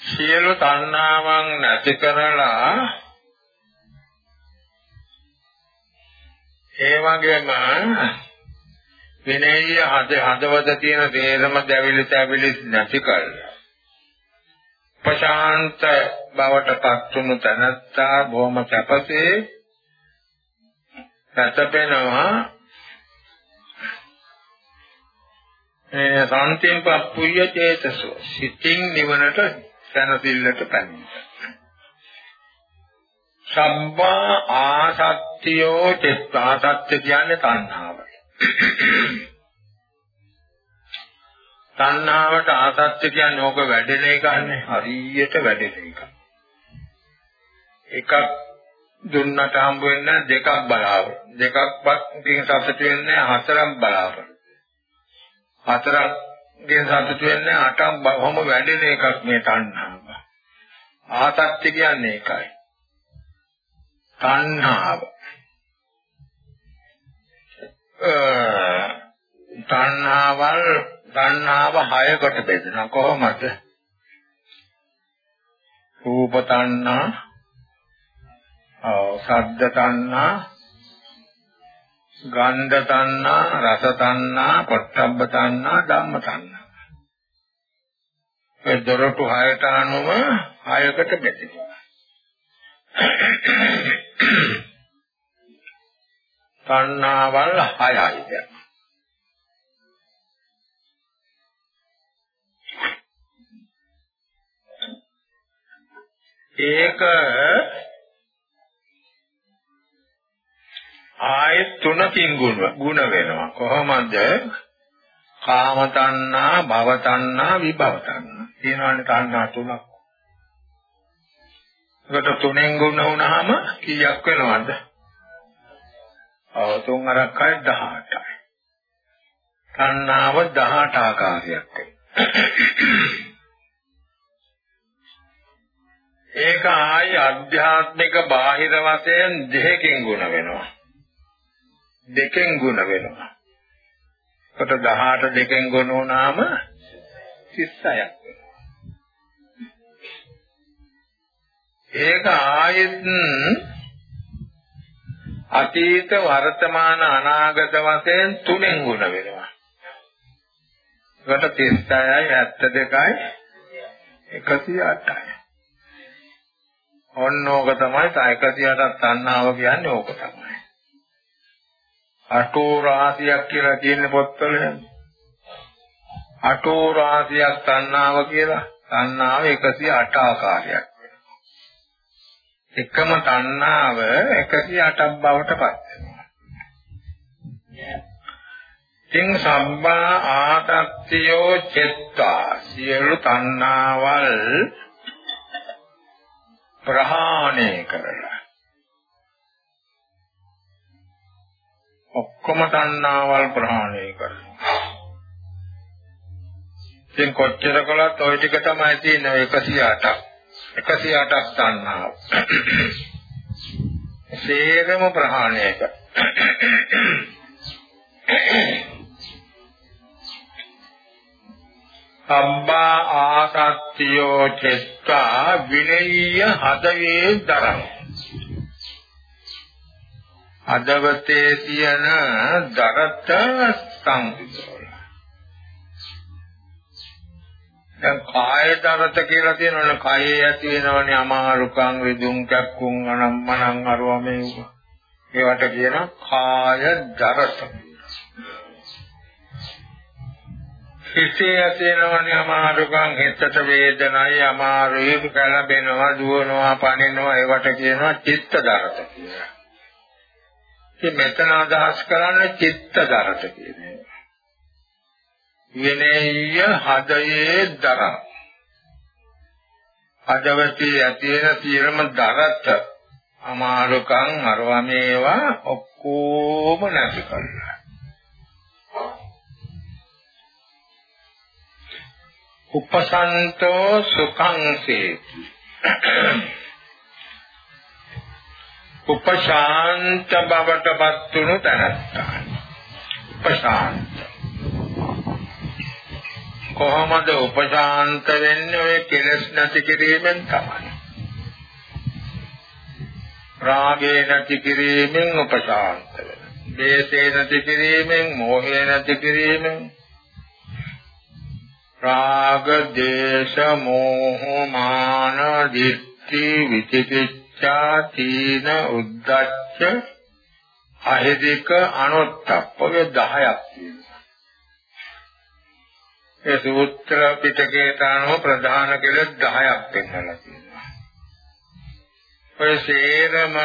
Speaker 1: සියලු තණ්හාවන් නැති කරලා ඒ වගේම විනේය හද හදවත තියෙන තේරම දැවිලි තැවිලි නැති කරලා ප්‍රශාන්ත බවට පත්තුණු තනත්තා බොහොම සැපසේ සැතපෙනවා ඒ සාන්තියෙන් පප්පුය චේතසෝ සිතින් නිවනට සැනසෙල්ලට පැමිණෙනවා. සම්මා ආසත්තියෝ චිත්තාසත්‍ය කියන්නේ තණ්හාවයි. තණ්හාවට ආසත්‍ය කියන්නේ ඕක වැඩෙන එකන්නේ හරියට වැඩෙන එක. එකක් දුන්නට හම්බ වෙන්නේ දෙකක් බලාව. දෙකක් පස්කින් සතුට වෙන්නේ හතරක් බලාව. හතරක් ගේ සතුට වෙන්නේ අටක් බොහොම වැඩෙන එකක් මේ තණ්හාව. ආතත්‍ය කියන්නේ ඒකයි. තණ්හාව. තණ්හාවල් තණ්හාව හයකට බෙදෙනවා කොහොමද? රූප තණ්හා, ශබ්ද තණ්හා, ගන්ධ තණ්හා, රස තණ්හා, පොට්ටබ්බ තණ්හා, ධම්ම තණ්හා. ඒ දොරටු හයට අනුව හයකට බෙදෙනවා. තණ්හාවල් හයයි. ඒක ආයෙත් තුනකින් ගුණ ගුණ වෙනවා. කොහොමද? කාම තණ්හා භව තණ්හා විභව තණ්හා තියෙනවානේ තණ්හා තුනක්. ඒකට තුනෙන් ගුණ වුණාම කීයක් වෙනවද? ඔව් තුන් අරක් 18යි තණ්හාව 18 ආකාරයක් ඒක ආයි ආධ්‍යාත්මික බාහිර වශයෙන් දෙකකින් ගුණ වෙනවා. දෙකෙන් ගුණ වෙනවා. කොට 18 දෙකෙන් ගුණ වුණාම 36ක් ඒක ආයෙත් අතීත වර්තමාන අනාගත වශයෙන් තුනෙන් ගුණ වෙනවා. ඒකට 36යි 72යි 108යි. ඔන්න ඕක තමයි 108ක් තණ්හාව කියන්නේ ඕක තමයි. අටෝ රාශියක් කියලා කියන පොත්වල අටෝ රාශියක් තණ්හාව කියලා තණ්හාව 108 ආකාරයක්. එකම තණ්හාව 108ක් බවට පත් වෙනවා. තින් සම්බා ආතත්ත්‍යෝ චෙත්තා සියලු තණ්හාවල් ප්‍රහාණය කරලා ඔක්කොම තණ්හාවල් ප්‍රහාණය කරනවා. ඉතින් කොච්චර කළත් ওই ටික තමයි තියෙන්නේ 108ක්. 108ක් තණ්හාව. සේරම ප්‍රහාණය කර. අම්බා ආසත්තියෝ චෙත්තා විනීය හදවේ දරන. අදවතේ තියෙන දරත සංසිඳෝ දැන් කාය දරත කියලා තියෙනවනේ කයේ ඇති වෙනවනේ අමාරුකම් රිදුම් කැක්කුම් අනම්මනම් අරවා මේව. ඒවට කියනවා කාය දරත. හිතේ ඇති වෙනවනේ අමාරුකම් හිතට වේදනයි අමාරුයි කලබෙනවා දුවනවා පනිනවා ඒවට කියනවා චිත්ත දරත කියලා. ඉතින් මෙතන අදහස් කරන්නේ චිත්ත දරත කියන්නේ. විනේය හදයේ දරන හදවතේ ඇති වෙන සියලුම දරත අමාරුකම් අරවා මේවා ඔක්කොම නැති කරලා. උපසන්තෝ සුඛං සේති. උපශාන්ත බවටපත් වුණු තැනත්තා. උපශාන්ත. කොහොමද උපශාන්ත වෙන්නේ ඔය කෙලස් නැති කිරීමෙන් තමයි. රාගේ නැති කිරීමෙන් උපශාන්ත වෙනවා. දේසේ නැති කිරීමෙන්, මෝහේ නැති කිරීමෙන් රාග, දේශ, මෝහ, මාන, දිට්ඨි, විචිකිච්ඡා, තීන, උද්ධච්ච, අහිදික, අනුත්තප්ප ඔය 10ක් තියෙනවා. ඒ සූත්‍ර පිටකයට අනුව ප්‍රධාන කෙලෙස් 10ක් පෙන්වලා තියෙනවා. ඔය සේරම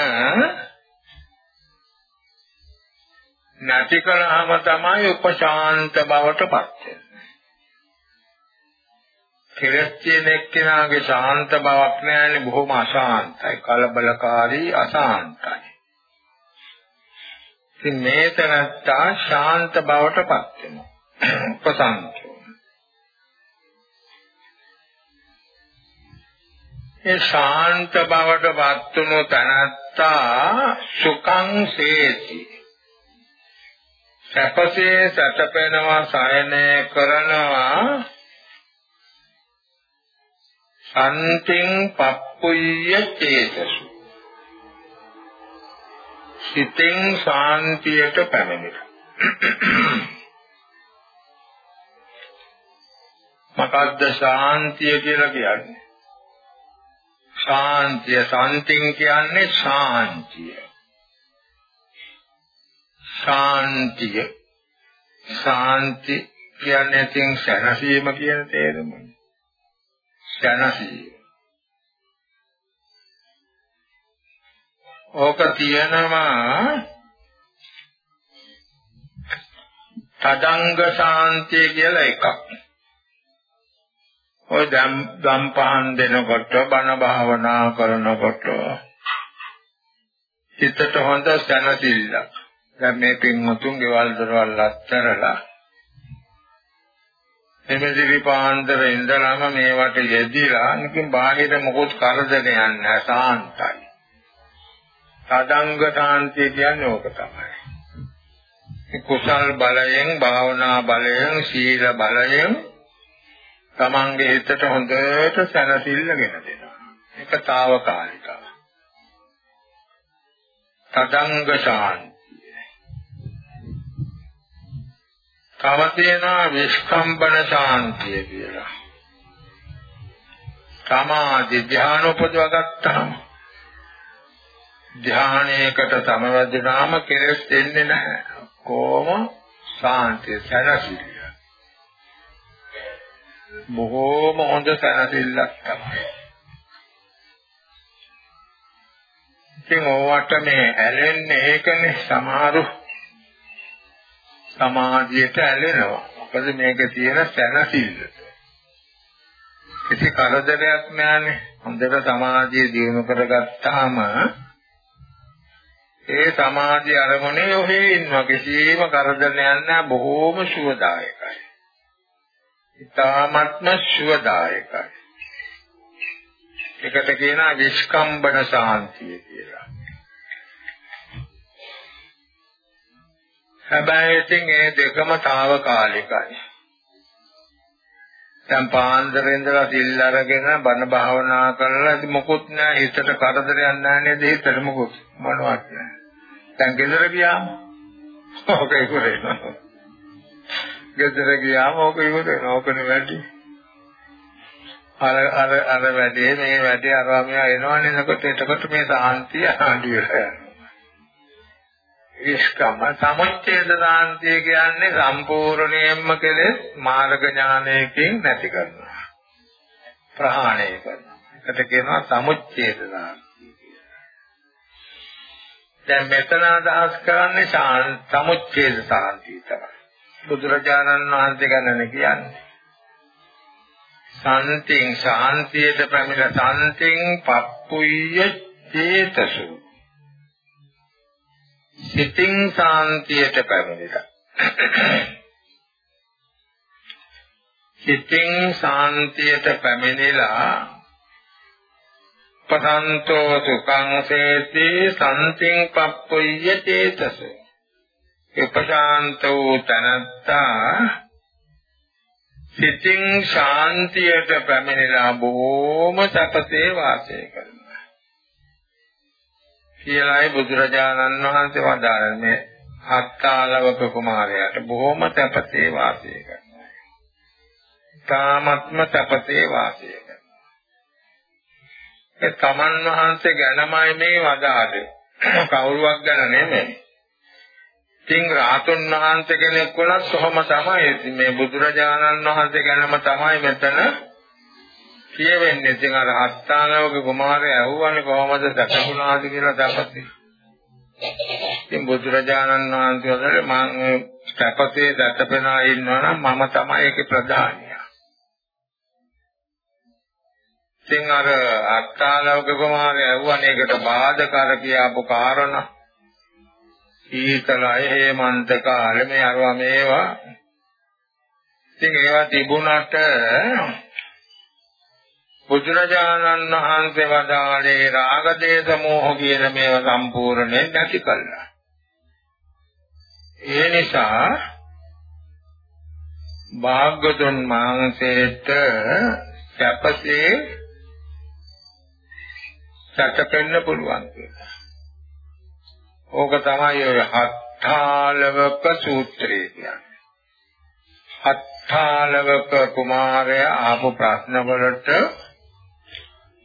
Speaker 1: නැති කලහම තමයි උපශාන්ත බවට පත් වෙන්නේ. කෙලෙස් කියන එක්කෙනාගේ ශාන්ත බවක් නැහැනේ බොහොම අශාන්තයි, කලබලකාරී අශාන්තයි. ඉතින් මේ තනත්තා ශාන්ත බවට පත් වෙනවා. උපසංක ඒ ශාන්ත බවට වත්තුණු තනත්තා සුඛං සේති. සැපසේ සැතපෙනවා සයනය කරනවා. සන්තිං පප්පුය්‍ය චේතසු. සිතෙන් ශාන්තියට පැමිණෙනවා මොකද්ද ශාන්තිය කියලා කියන්නේ ශාන්තිය සම්තින් කියන්නේ ශාන්තිය ශාන්තිය ශාන්ති කියන්නේ තින් සැනසීම කියන තේරුම. සැනසීම. ඕක තියෙනවා තදංග ශාන්තිය කියලා එකක්. ඔය දම් දම් පහන් දෙනකොට බණ භාවනා කරනකොට හිතට හොඳ සැනසෙල්ලක්. දැන් මේ පින්වතුන් ගෙවල් දොරවල් අත්තරලා එමෙදිරි පාන්දර ඉඳලාම මේවට යෙදිලා නිකන් බාහිර මොකොත් කරදරයක් නැහැ සාන්තයි. සදංග සාන්තිය කියන්නේ ඕක තමයි. කුසල් බලයෙන් භාවනා බලයෙන් සීල බලයෙන් තමන්ගේ හිතට හොඳට සැනසෙල්ලගෙන දෙනවා. ඒක తాවකාලිකව. තදංග ශාන්තිය. තව තියෙනවා විස්කම්බන ශාන්තිය කියලා. සමාධි ධ්‍යාන උපදව ගත්තාම ධ්‍යානයකට සමවැදුනාම කෙලෙස් දෙන්නේ නැහැ. කොහොම ශාන්තිය සැනසෙල්ල. බොහෝම හොඳ සැනසෙල්ලක් තමයි. ඉතින් ඕවට මේ ඇලෙන්නේ ඒකනේ සමහරු සමාධියට ඇලෙනවා. මොකද මේක තියෙන සැනසෙල්ලට. කිසි කරදරයක් නැහැනේ. හොඳට සමාධිය දියුණු කරගත්තාම ඒ සමාධි අරමුණේ ඔහේ ඉන්නවා කිසිම කරදරයක් නැහැ බොහෝම සුවදායකයි. ඊ타ත්ම සුවදායකයි. ඒකට කියනවා විස්කම්බන ශාන්තිය කියලා. හැබැයි ඉතින් මේ දෙකම తాවකාලිකයි. දැන් පාන්දර ඉඳලා සිල් අරගෙන බණ භාවනා කරලා ඉතින් මොකුත් නැහැ හිතට කරදරයක් නැහැ නේද හිතට මොකුත් මොනවත් නැහැ. දැන් ගෙදර ගියාම ඕක ඉවරයි. ගෙදර ගියාම ඕක ඉවරයි. ඕකනේ වැඩි. අර අර අර වැඩේ මේ වැඩේ අරවා මෙයා එනවනේ එතකොට එතකොට මේ සාන්තිය අඩු වෙලා යනවා. ඉස්කම සමුච්ඡේද සාන්තිය කියන්නේ සම්පූර්ණයෙන්ම කෙලෙස් මාර්ග ඥානයකින් නැති කරනවා. ප්‍රහාණය කරනවා. ඒකට කියනවා සමුච්ඡේද සාන්තිය කියලා. දැන් මෙතන අදහස් කරන්නේ සමුච්ඡේද සාන්තිය තමයි. බුදුරජාණන් වහන්සේ ගැන කියන්නේ. සන්තිං ශාන්තියට පැමිණ සන්තිං පප්පුය්‍ය චේතසු. සිතින් ශාන්තියට පැමිණිලා සිතින් ශාන්තියට පැමිණිලා පසන්තෝ සුඛං සේති සන්තිං පප්පුය්‍ය චේතසු. උපශාන්ත වූ තනත්තා සිතින් ශාන්තියට පැමිණලා බොහෝම සැපසේ වාසය කරනවා. කියලායි බුදුරජාණන් වහන්සේ වදාළන්නේ හත්තාලවක කුමාරයාට බොහෝම සැපසේ වාසය කරනවා. තාමත්ම සැපසේ වාසය කරනවා. ඒ තමන් වහන්සේ ගැනමයි මේ වදාළේ. කවුරුවක් ගැන නෙමෙයි. ඉතින් රාතුන් වහන්සේ කෙනෙක් වුණත් කොහොම තමයි මේ බුදුරජාණන් වහන්සේ ගැනම තමයි මෙතන කියවෙන්නේ. ඉතින් අර හත්තානවක කුමාරයා ඇහුවනේ කොහොමද දක්ෂුණාද කියලා දැපතේ. ඉතින් බුදුරජාණන් වහන්සේ වදාළේ මම සැපසේ දැතපෙනා ඉන්නවනම් මම තමයි ඒකේ ප්‍රධානියා. ඉතින් අර අත්තාලවක කුමාරයා ඇහුවනේ ඒකට බාධක කර කියාපු කාරණා සීතලයි හේමන්ත කාලේ මේ අරවා මේවා ඉතින් ඒවා තිබුණට බුදුරජාණන් වහන්සේ වදාළේ රාග දේශ මොහ කියන මේවා සම්පූර්ණයෙන් නැති කළා. ඒ නිසා භාග්‍යතුන් වහන්සේට සැපසේ සැකපෙන්න පුළුවන් කියලා. ඕක තමයි ඔය හත්තාලවක සූත්‍රය කියන්නේ. හත්තාලවක කුමාරයා ආපු ප්‍රශ්න වලට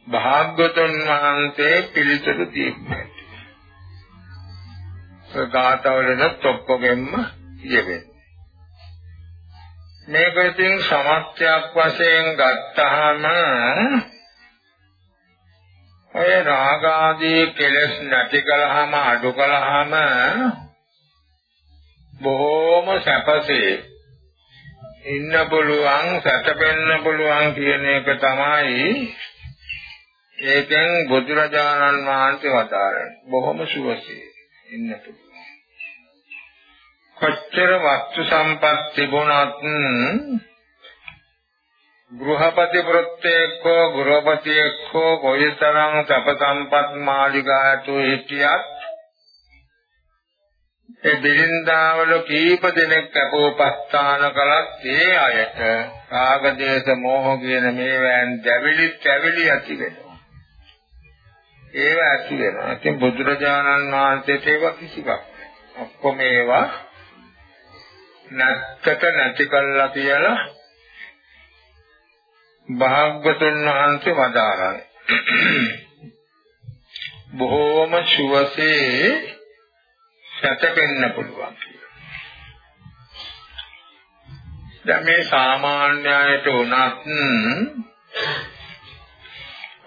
Speaker 1: භාග්‍යවතුන් වහන්සේ පිළිතුරු දීපේ. ඒ ගාතවලට ඔක්කොගෙම කියවෙන්නේ. මේක ඉතින් සමස්තයක් වශයෙන් ගත්තාම ඔය රාග ආදී කෙලෙස් නැති කළාම අඩු කළාම බොහෝම සැපසේ. ඉන්න පුළුවන් සැතපෙන්න පුළුවන් කියන එක තමයි ඒකෙන් බුදුරජාණන් වහන්සේ වදාරන්නේ. බොහොම සුවසේ ඉන්න පුළුවන්. කොච්චර වස්තු සම්පත් තිබුණත් ගෘහපති වෘත්තේකෝ ගෘහපතියෙක්කෝ කොයිතරම් සප සම්පත් මාලිගාතු හිටියත් ඒ බිරින්දාවල කීප දෙනෙක් අපෝපස්ථාන කළත් ඒ අයට රාග දේශ මොහ කියන මේවෙන් දැවිලි තැවිලි ඇති වෙනවා ඒව ඇති වෙනවා. ඉතින් බුදුරජාණන් වහන්සේට ඒවා කිසිවක් ඔක්කොම ඒවා නැත්තට නැති කළා කියලා භාග්‍යතුන් වහන්සේ වදාළා. බොහෝම සුවසේ සැතපෙන්න පුළුවන් දැන් මේ සාමාන්‍යයට උනත්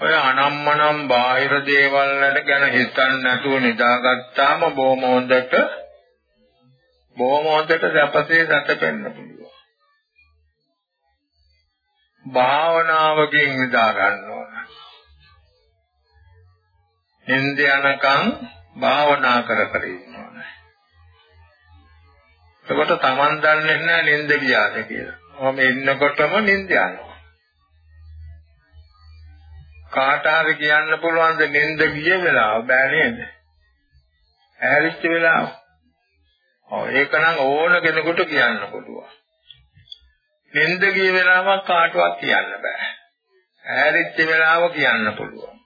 Speaker 1: ඔය අනම්මනම් බාහිර දේවල් වල ගැන හිතන්නේ නැතුව නිදාගත්තාම බොහොම හොඳට බොහොම හොඳට සැපසේ සැතපෙන්න පුළුවන් භාවනාවකින් නිදා ගන්න ඕන නින්ද යනකම් භාවනා කර කර ඉන්නවා. එතකොට Taman දන්නේ නැහැ නින්ද ගියාද කියලා. ඔහම ඉන්නකොටම නින්ද යනවා. කාට හරි කියන්න පුළුවන් ද නින්ද ගිය වෙලාව බෑ නේද? ඇහැරිච්ච වෙලාව. ඔව් ඒක නම් ඕන කෙනෙකුට කියන්න පුළුවන්. නින්ද ගිය වෙලාවක් කාටවත් කියන්න බෑ. ඇහැරිච්ච වෙලාව කියන්න පුළුවන්.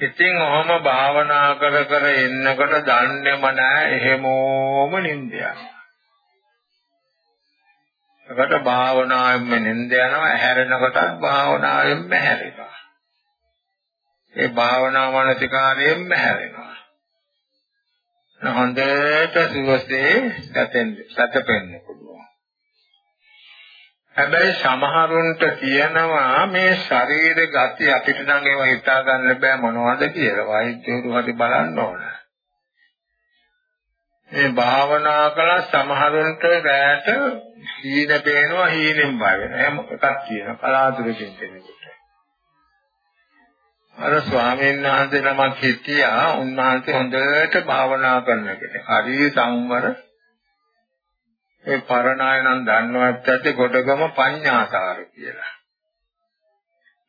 Speaker 1: ඉතින් ඔහම භාවනා කර කර ඉන්නකොට දන්නේම නැහැ එහෙමෝම නිින්ද යනවා. ඒකට භාවනාවෙන්ම නිින්ද යනවා ඇහැරෙනකොටත් භාවනාවෙන්ම හැරෙනවා. ඒ භාවනා මානසිකාරයෙන්ම හැරෙනවා. හොඳට සුවසේ සැතෙන්න සැතපෙන්න පුළුවන්. හැබැයි සමහරුන්ට කියනවා මේ ශරීර ගති අපිට නම් ඒව හිතා ගන්න බෑ මොනවද කියලා. වෛද්‍යවරු හරි බලන්න ඕන. මේ භාවනා කළ සමහරුන්ට රැට හීන පේනවා හීනෙන් බය වෙනවා. එහෙම එකක් තියෙනවා කලාතුරකින් කෙනෙකුට. අර ස්වාමීන් වහන්සේ නමක් හිටියා උන්වහන්සේ හොඳට භාවනා කරන කෙනෙක්. හරි සංවර ඒ පරණාය නම් දන්නවත් ඇති ගොඩගම පඤ්ඤාසාර කියලා.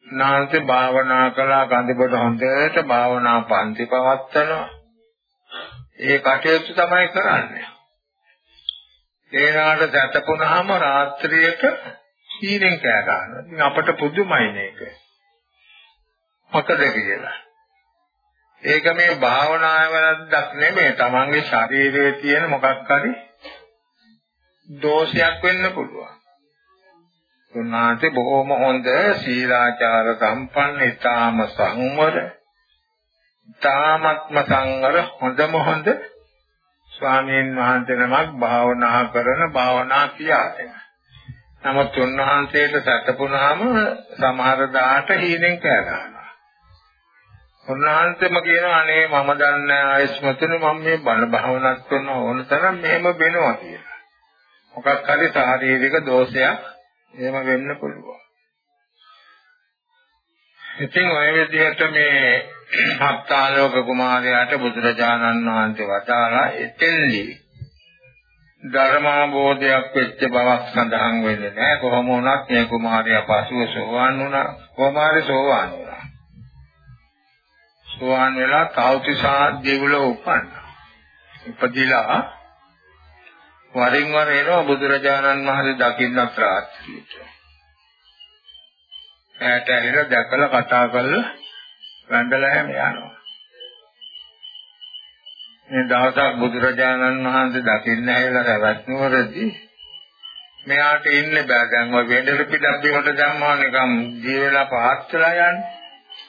Speaker 1: නාන්ත භාවනා කළා ගඳබඩ හොඳට භාවනා පන්ති පවත්නවා. ඒ කටයුතු තමයි කරන්නේ. ඒනාට දැතපුනහම රාත්‍රියට සීනෙන් කෑ ගන්නවා. ඉතින් අපට පුදුමයි මේක. මොකද කියලා. ඒක මේ භාවනාවේ වැරද්දක් නෙමෙයි. තමන්ගේ ශරීරයේ තියෙන මොකක් හරි දෝෂයක් වෙන්න පුළුවන්. උන්වහන්සේ බොහොම හොඳ සීලාචාර සම්පන්න ඊටාම සංවර ඊටාමත්ම සංවර හොඳම හොඳ ස්වාමීන් වහන්සේ නමක් භාවනා කරන භාවනා කියා දෙනවා. නමුත් උන්වහන්සේට සැතපුණාම සමහර දාට හීනෙන් කෑ ගන්නවා. උන්වහන්සේම කියනවා අනේ මම දන්නේ ආයස්මතුනේ මම මේ බණ භාවනාත් කරන ඕන තරම් මෙහෙම වෙනවා කියලා. මොකක් හරි ශාරීරික දෝෂයක් එහෙම වෙන්න පුළුවන්. ඉතින් ඔය විදිහට මේ හත්තාලෝක කුමාරයාට බුදුරජාණන් වහන්සේ වදාලා එතෙල්ලි ධර්මාබෝධයක් වෙච්ච බවක් සඳහන් වෙන්නේ නැහැ. කොහොම වුණත් මේ කුමාරයා පසුව සෝවාන් වුණා. කුමාරේ සෝවාන් වුණා? සෝවාන් වෙලා තෞතිසා දෙවිලෝ උපන්නා. ඉපදිලා වරින් වර එනවා බුදුරජාණන් වහන්සේ දකින්නත් රාත්‍රියට. ඈට ඇවිල්ලා දැකලා කතා කරලා වැඳලා හැම යනවා. මේ දවසක් බුදුරජාණන් වහන්සේ දකින්න ඇවිල්ලා රැවැත් නුවරදී මෙයාට ඉන්න බෑ දැන් ඔය වෙඬර පිටක් බිමට දැම්මා නිකම් දී වෙලා පහත් වෙලා යන්නේ.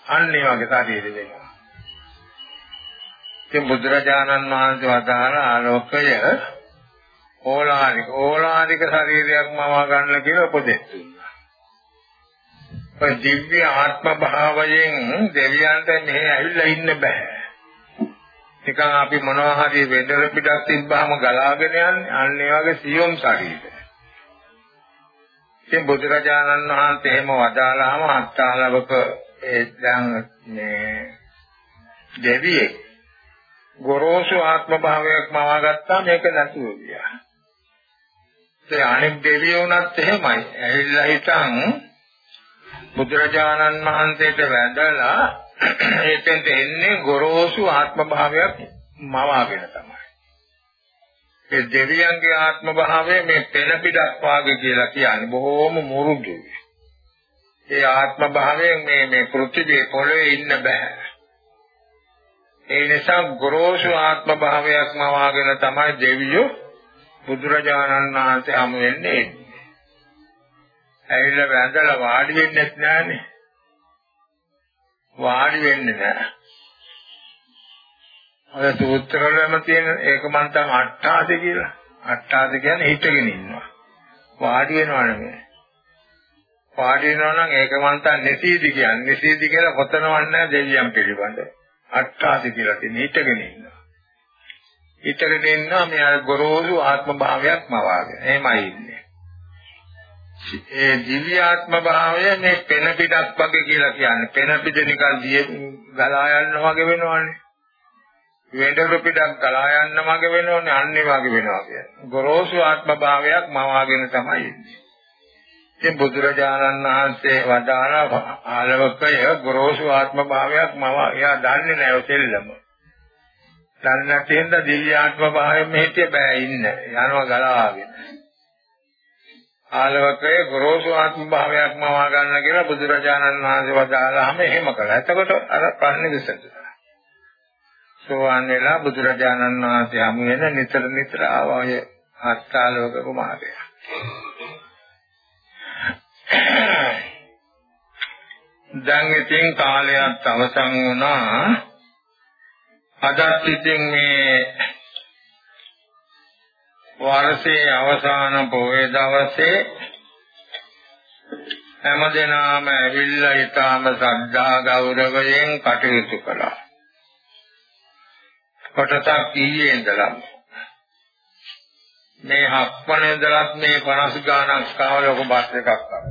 Speaker 1: අන්න ඒ වගේ ශරීර වෙනවා. ඉතින් බුදුරජාණන් වහන්සේ වදාළ ආලෝකය ඕලාරික ඕලාරික ශරීරයක් මවා ගන්න කියලා උපදෙස් දුන්නා. ඔය දිව්‍ය ආත්ම භාවයෙන් දෙවියන්ට මෙහෙ ඇවිල්ලා ඉන්න බෑ. නිකන් අපි මොනවා හරි වෙදර පිටක් තිබ්බාම ගලාගෙන යන්නේ අන්න ඒ වගේ සියොම් ශරීරය. ඉතින් බුදුරජාණන් වහන්සේ එහෙම වදාලාම අත්තාලවක ඒ දැන් මේ දෙවියෙක් ගොරෝසු ආත්ම භාවයක් මවා ගත්තා මේක නැතුව ගියා. ඒ අනෙක් දෙවියෝ උනත් එහෙමයි. ඇවිල්ලා හිටන් බුදුරජාණන් වහන්සේට වැඳලා එතෙන්ට එන්නේ ගොරෝසු ආත්ම භාවයක් මවාගෙන තමයි. ඒ දෙවියන්ගේ ආත්ම භාවය මේ පෙළ පිටක් වාගේ කියලා කියන්නේ බොහොම මුරුදුයි. ඒ ආත්ම භාවයෙන් මේ මේ පෘථිවියේ පොළවේ ඉන්න බෑ. ඒ නිසා ගොරෝසු ආත්ම භාවයක්ම වාගෙන තමයි දෙවියෝ බුදුරජාණන් වහන්සේ හමු වෙන්නේ. ඇවිල්ලා වැඳලා වාඩි වෙන්නේ නැත්නම් වාඩි වෙන්නේ නැහැ. අර සූත්‍රවලම තියෙන ඒක මන් තම අට්ඨාද කියලා. අට්ඨාද කියන්නේ හිටගෙන ඉන්නවා. වාඩි වෙනවා නෙමෙයි. වාඩි වෙනවා නම් ඒක මන් තම නිසීදි කියන්නේ. නිසීදි කියලා කොතනවත් දෙවියන් පිළිබඳ. අට්ඨාද කියලා තියෙන හිටගෙන ඉන්නවා. හිටගෙන ඉන්නවා මේ අර ගොරෝසු ආත්ම භාවයක් මවාගෙන. එහෙමයි ඉන්නේ. ඒ දිව්‍ය ආත්ම භාවය මේ පෙන පිටක් වගේ කියලා කියන්නේ. පෙන පිට නිකන් දිය ගලා යනවා වගේ වෙනවනේ. වෙඬරු පිටක් ගලා යන්න මග වෙනෝනේ අන්නේ වගේ වෙනවා කියන්නේ. ගොරෝසු ආත්ම භාවයක් මවාගෙන තමයි ඉන්නේ. ඉතින් බුදුරජාණන් වහන්සේ වදාළ ආලවකය ගොරෝසු ආත්ම භාවයක් මව එයා දන්නේ නැහැ ඔතෙල්ලම. දන්නේ නැතිඳ දිව්‍ය ආත්ම භාවයෙන් මෙහෙට බෑ ඉන්න. යනවා ගලාගෙන. ආලවකය ගොරෝසු ආත්ම භාවයක් මවා ගන්න කියලා බුදුරජාණන් වහන්සේ වදාළාම එහෙම කළා. එතකොට අර ප්‍රශ්නේ විසඳුණා. සෝවාන් වෙලා බුදුරජාණන් වහන්සේ හමු වෙන නිතර නිතර ආවය අත්තාලෝක කුමාරයා. දැන් ඉතින් කාලයක් අවසන් වුණා. අදත් ඉතින් මේ වර්ෂයේ අවසාන පොයේ දවසේ හැමදෙනාම ඇවිල්ලා ඊටාම ශ්‍රද්ධා ගෞරවයෙන් කටයුතු කළා. කොටසක් ඊයේ ඉඳලා මේ හප්පන ඉඳලත් මේ 50 ගානක් කාව ලොකු බස් එකක් ආවා.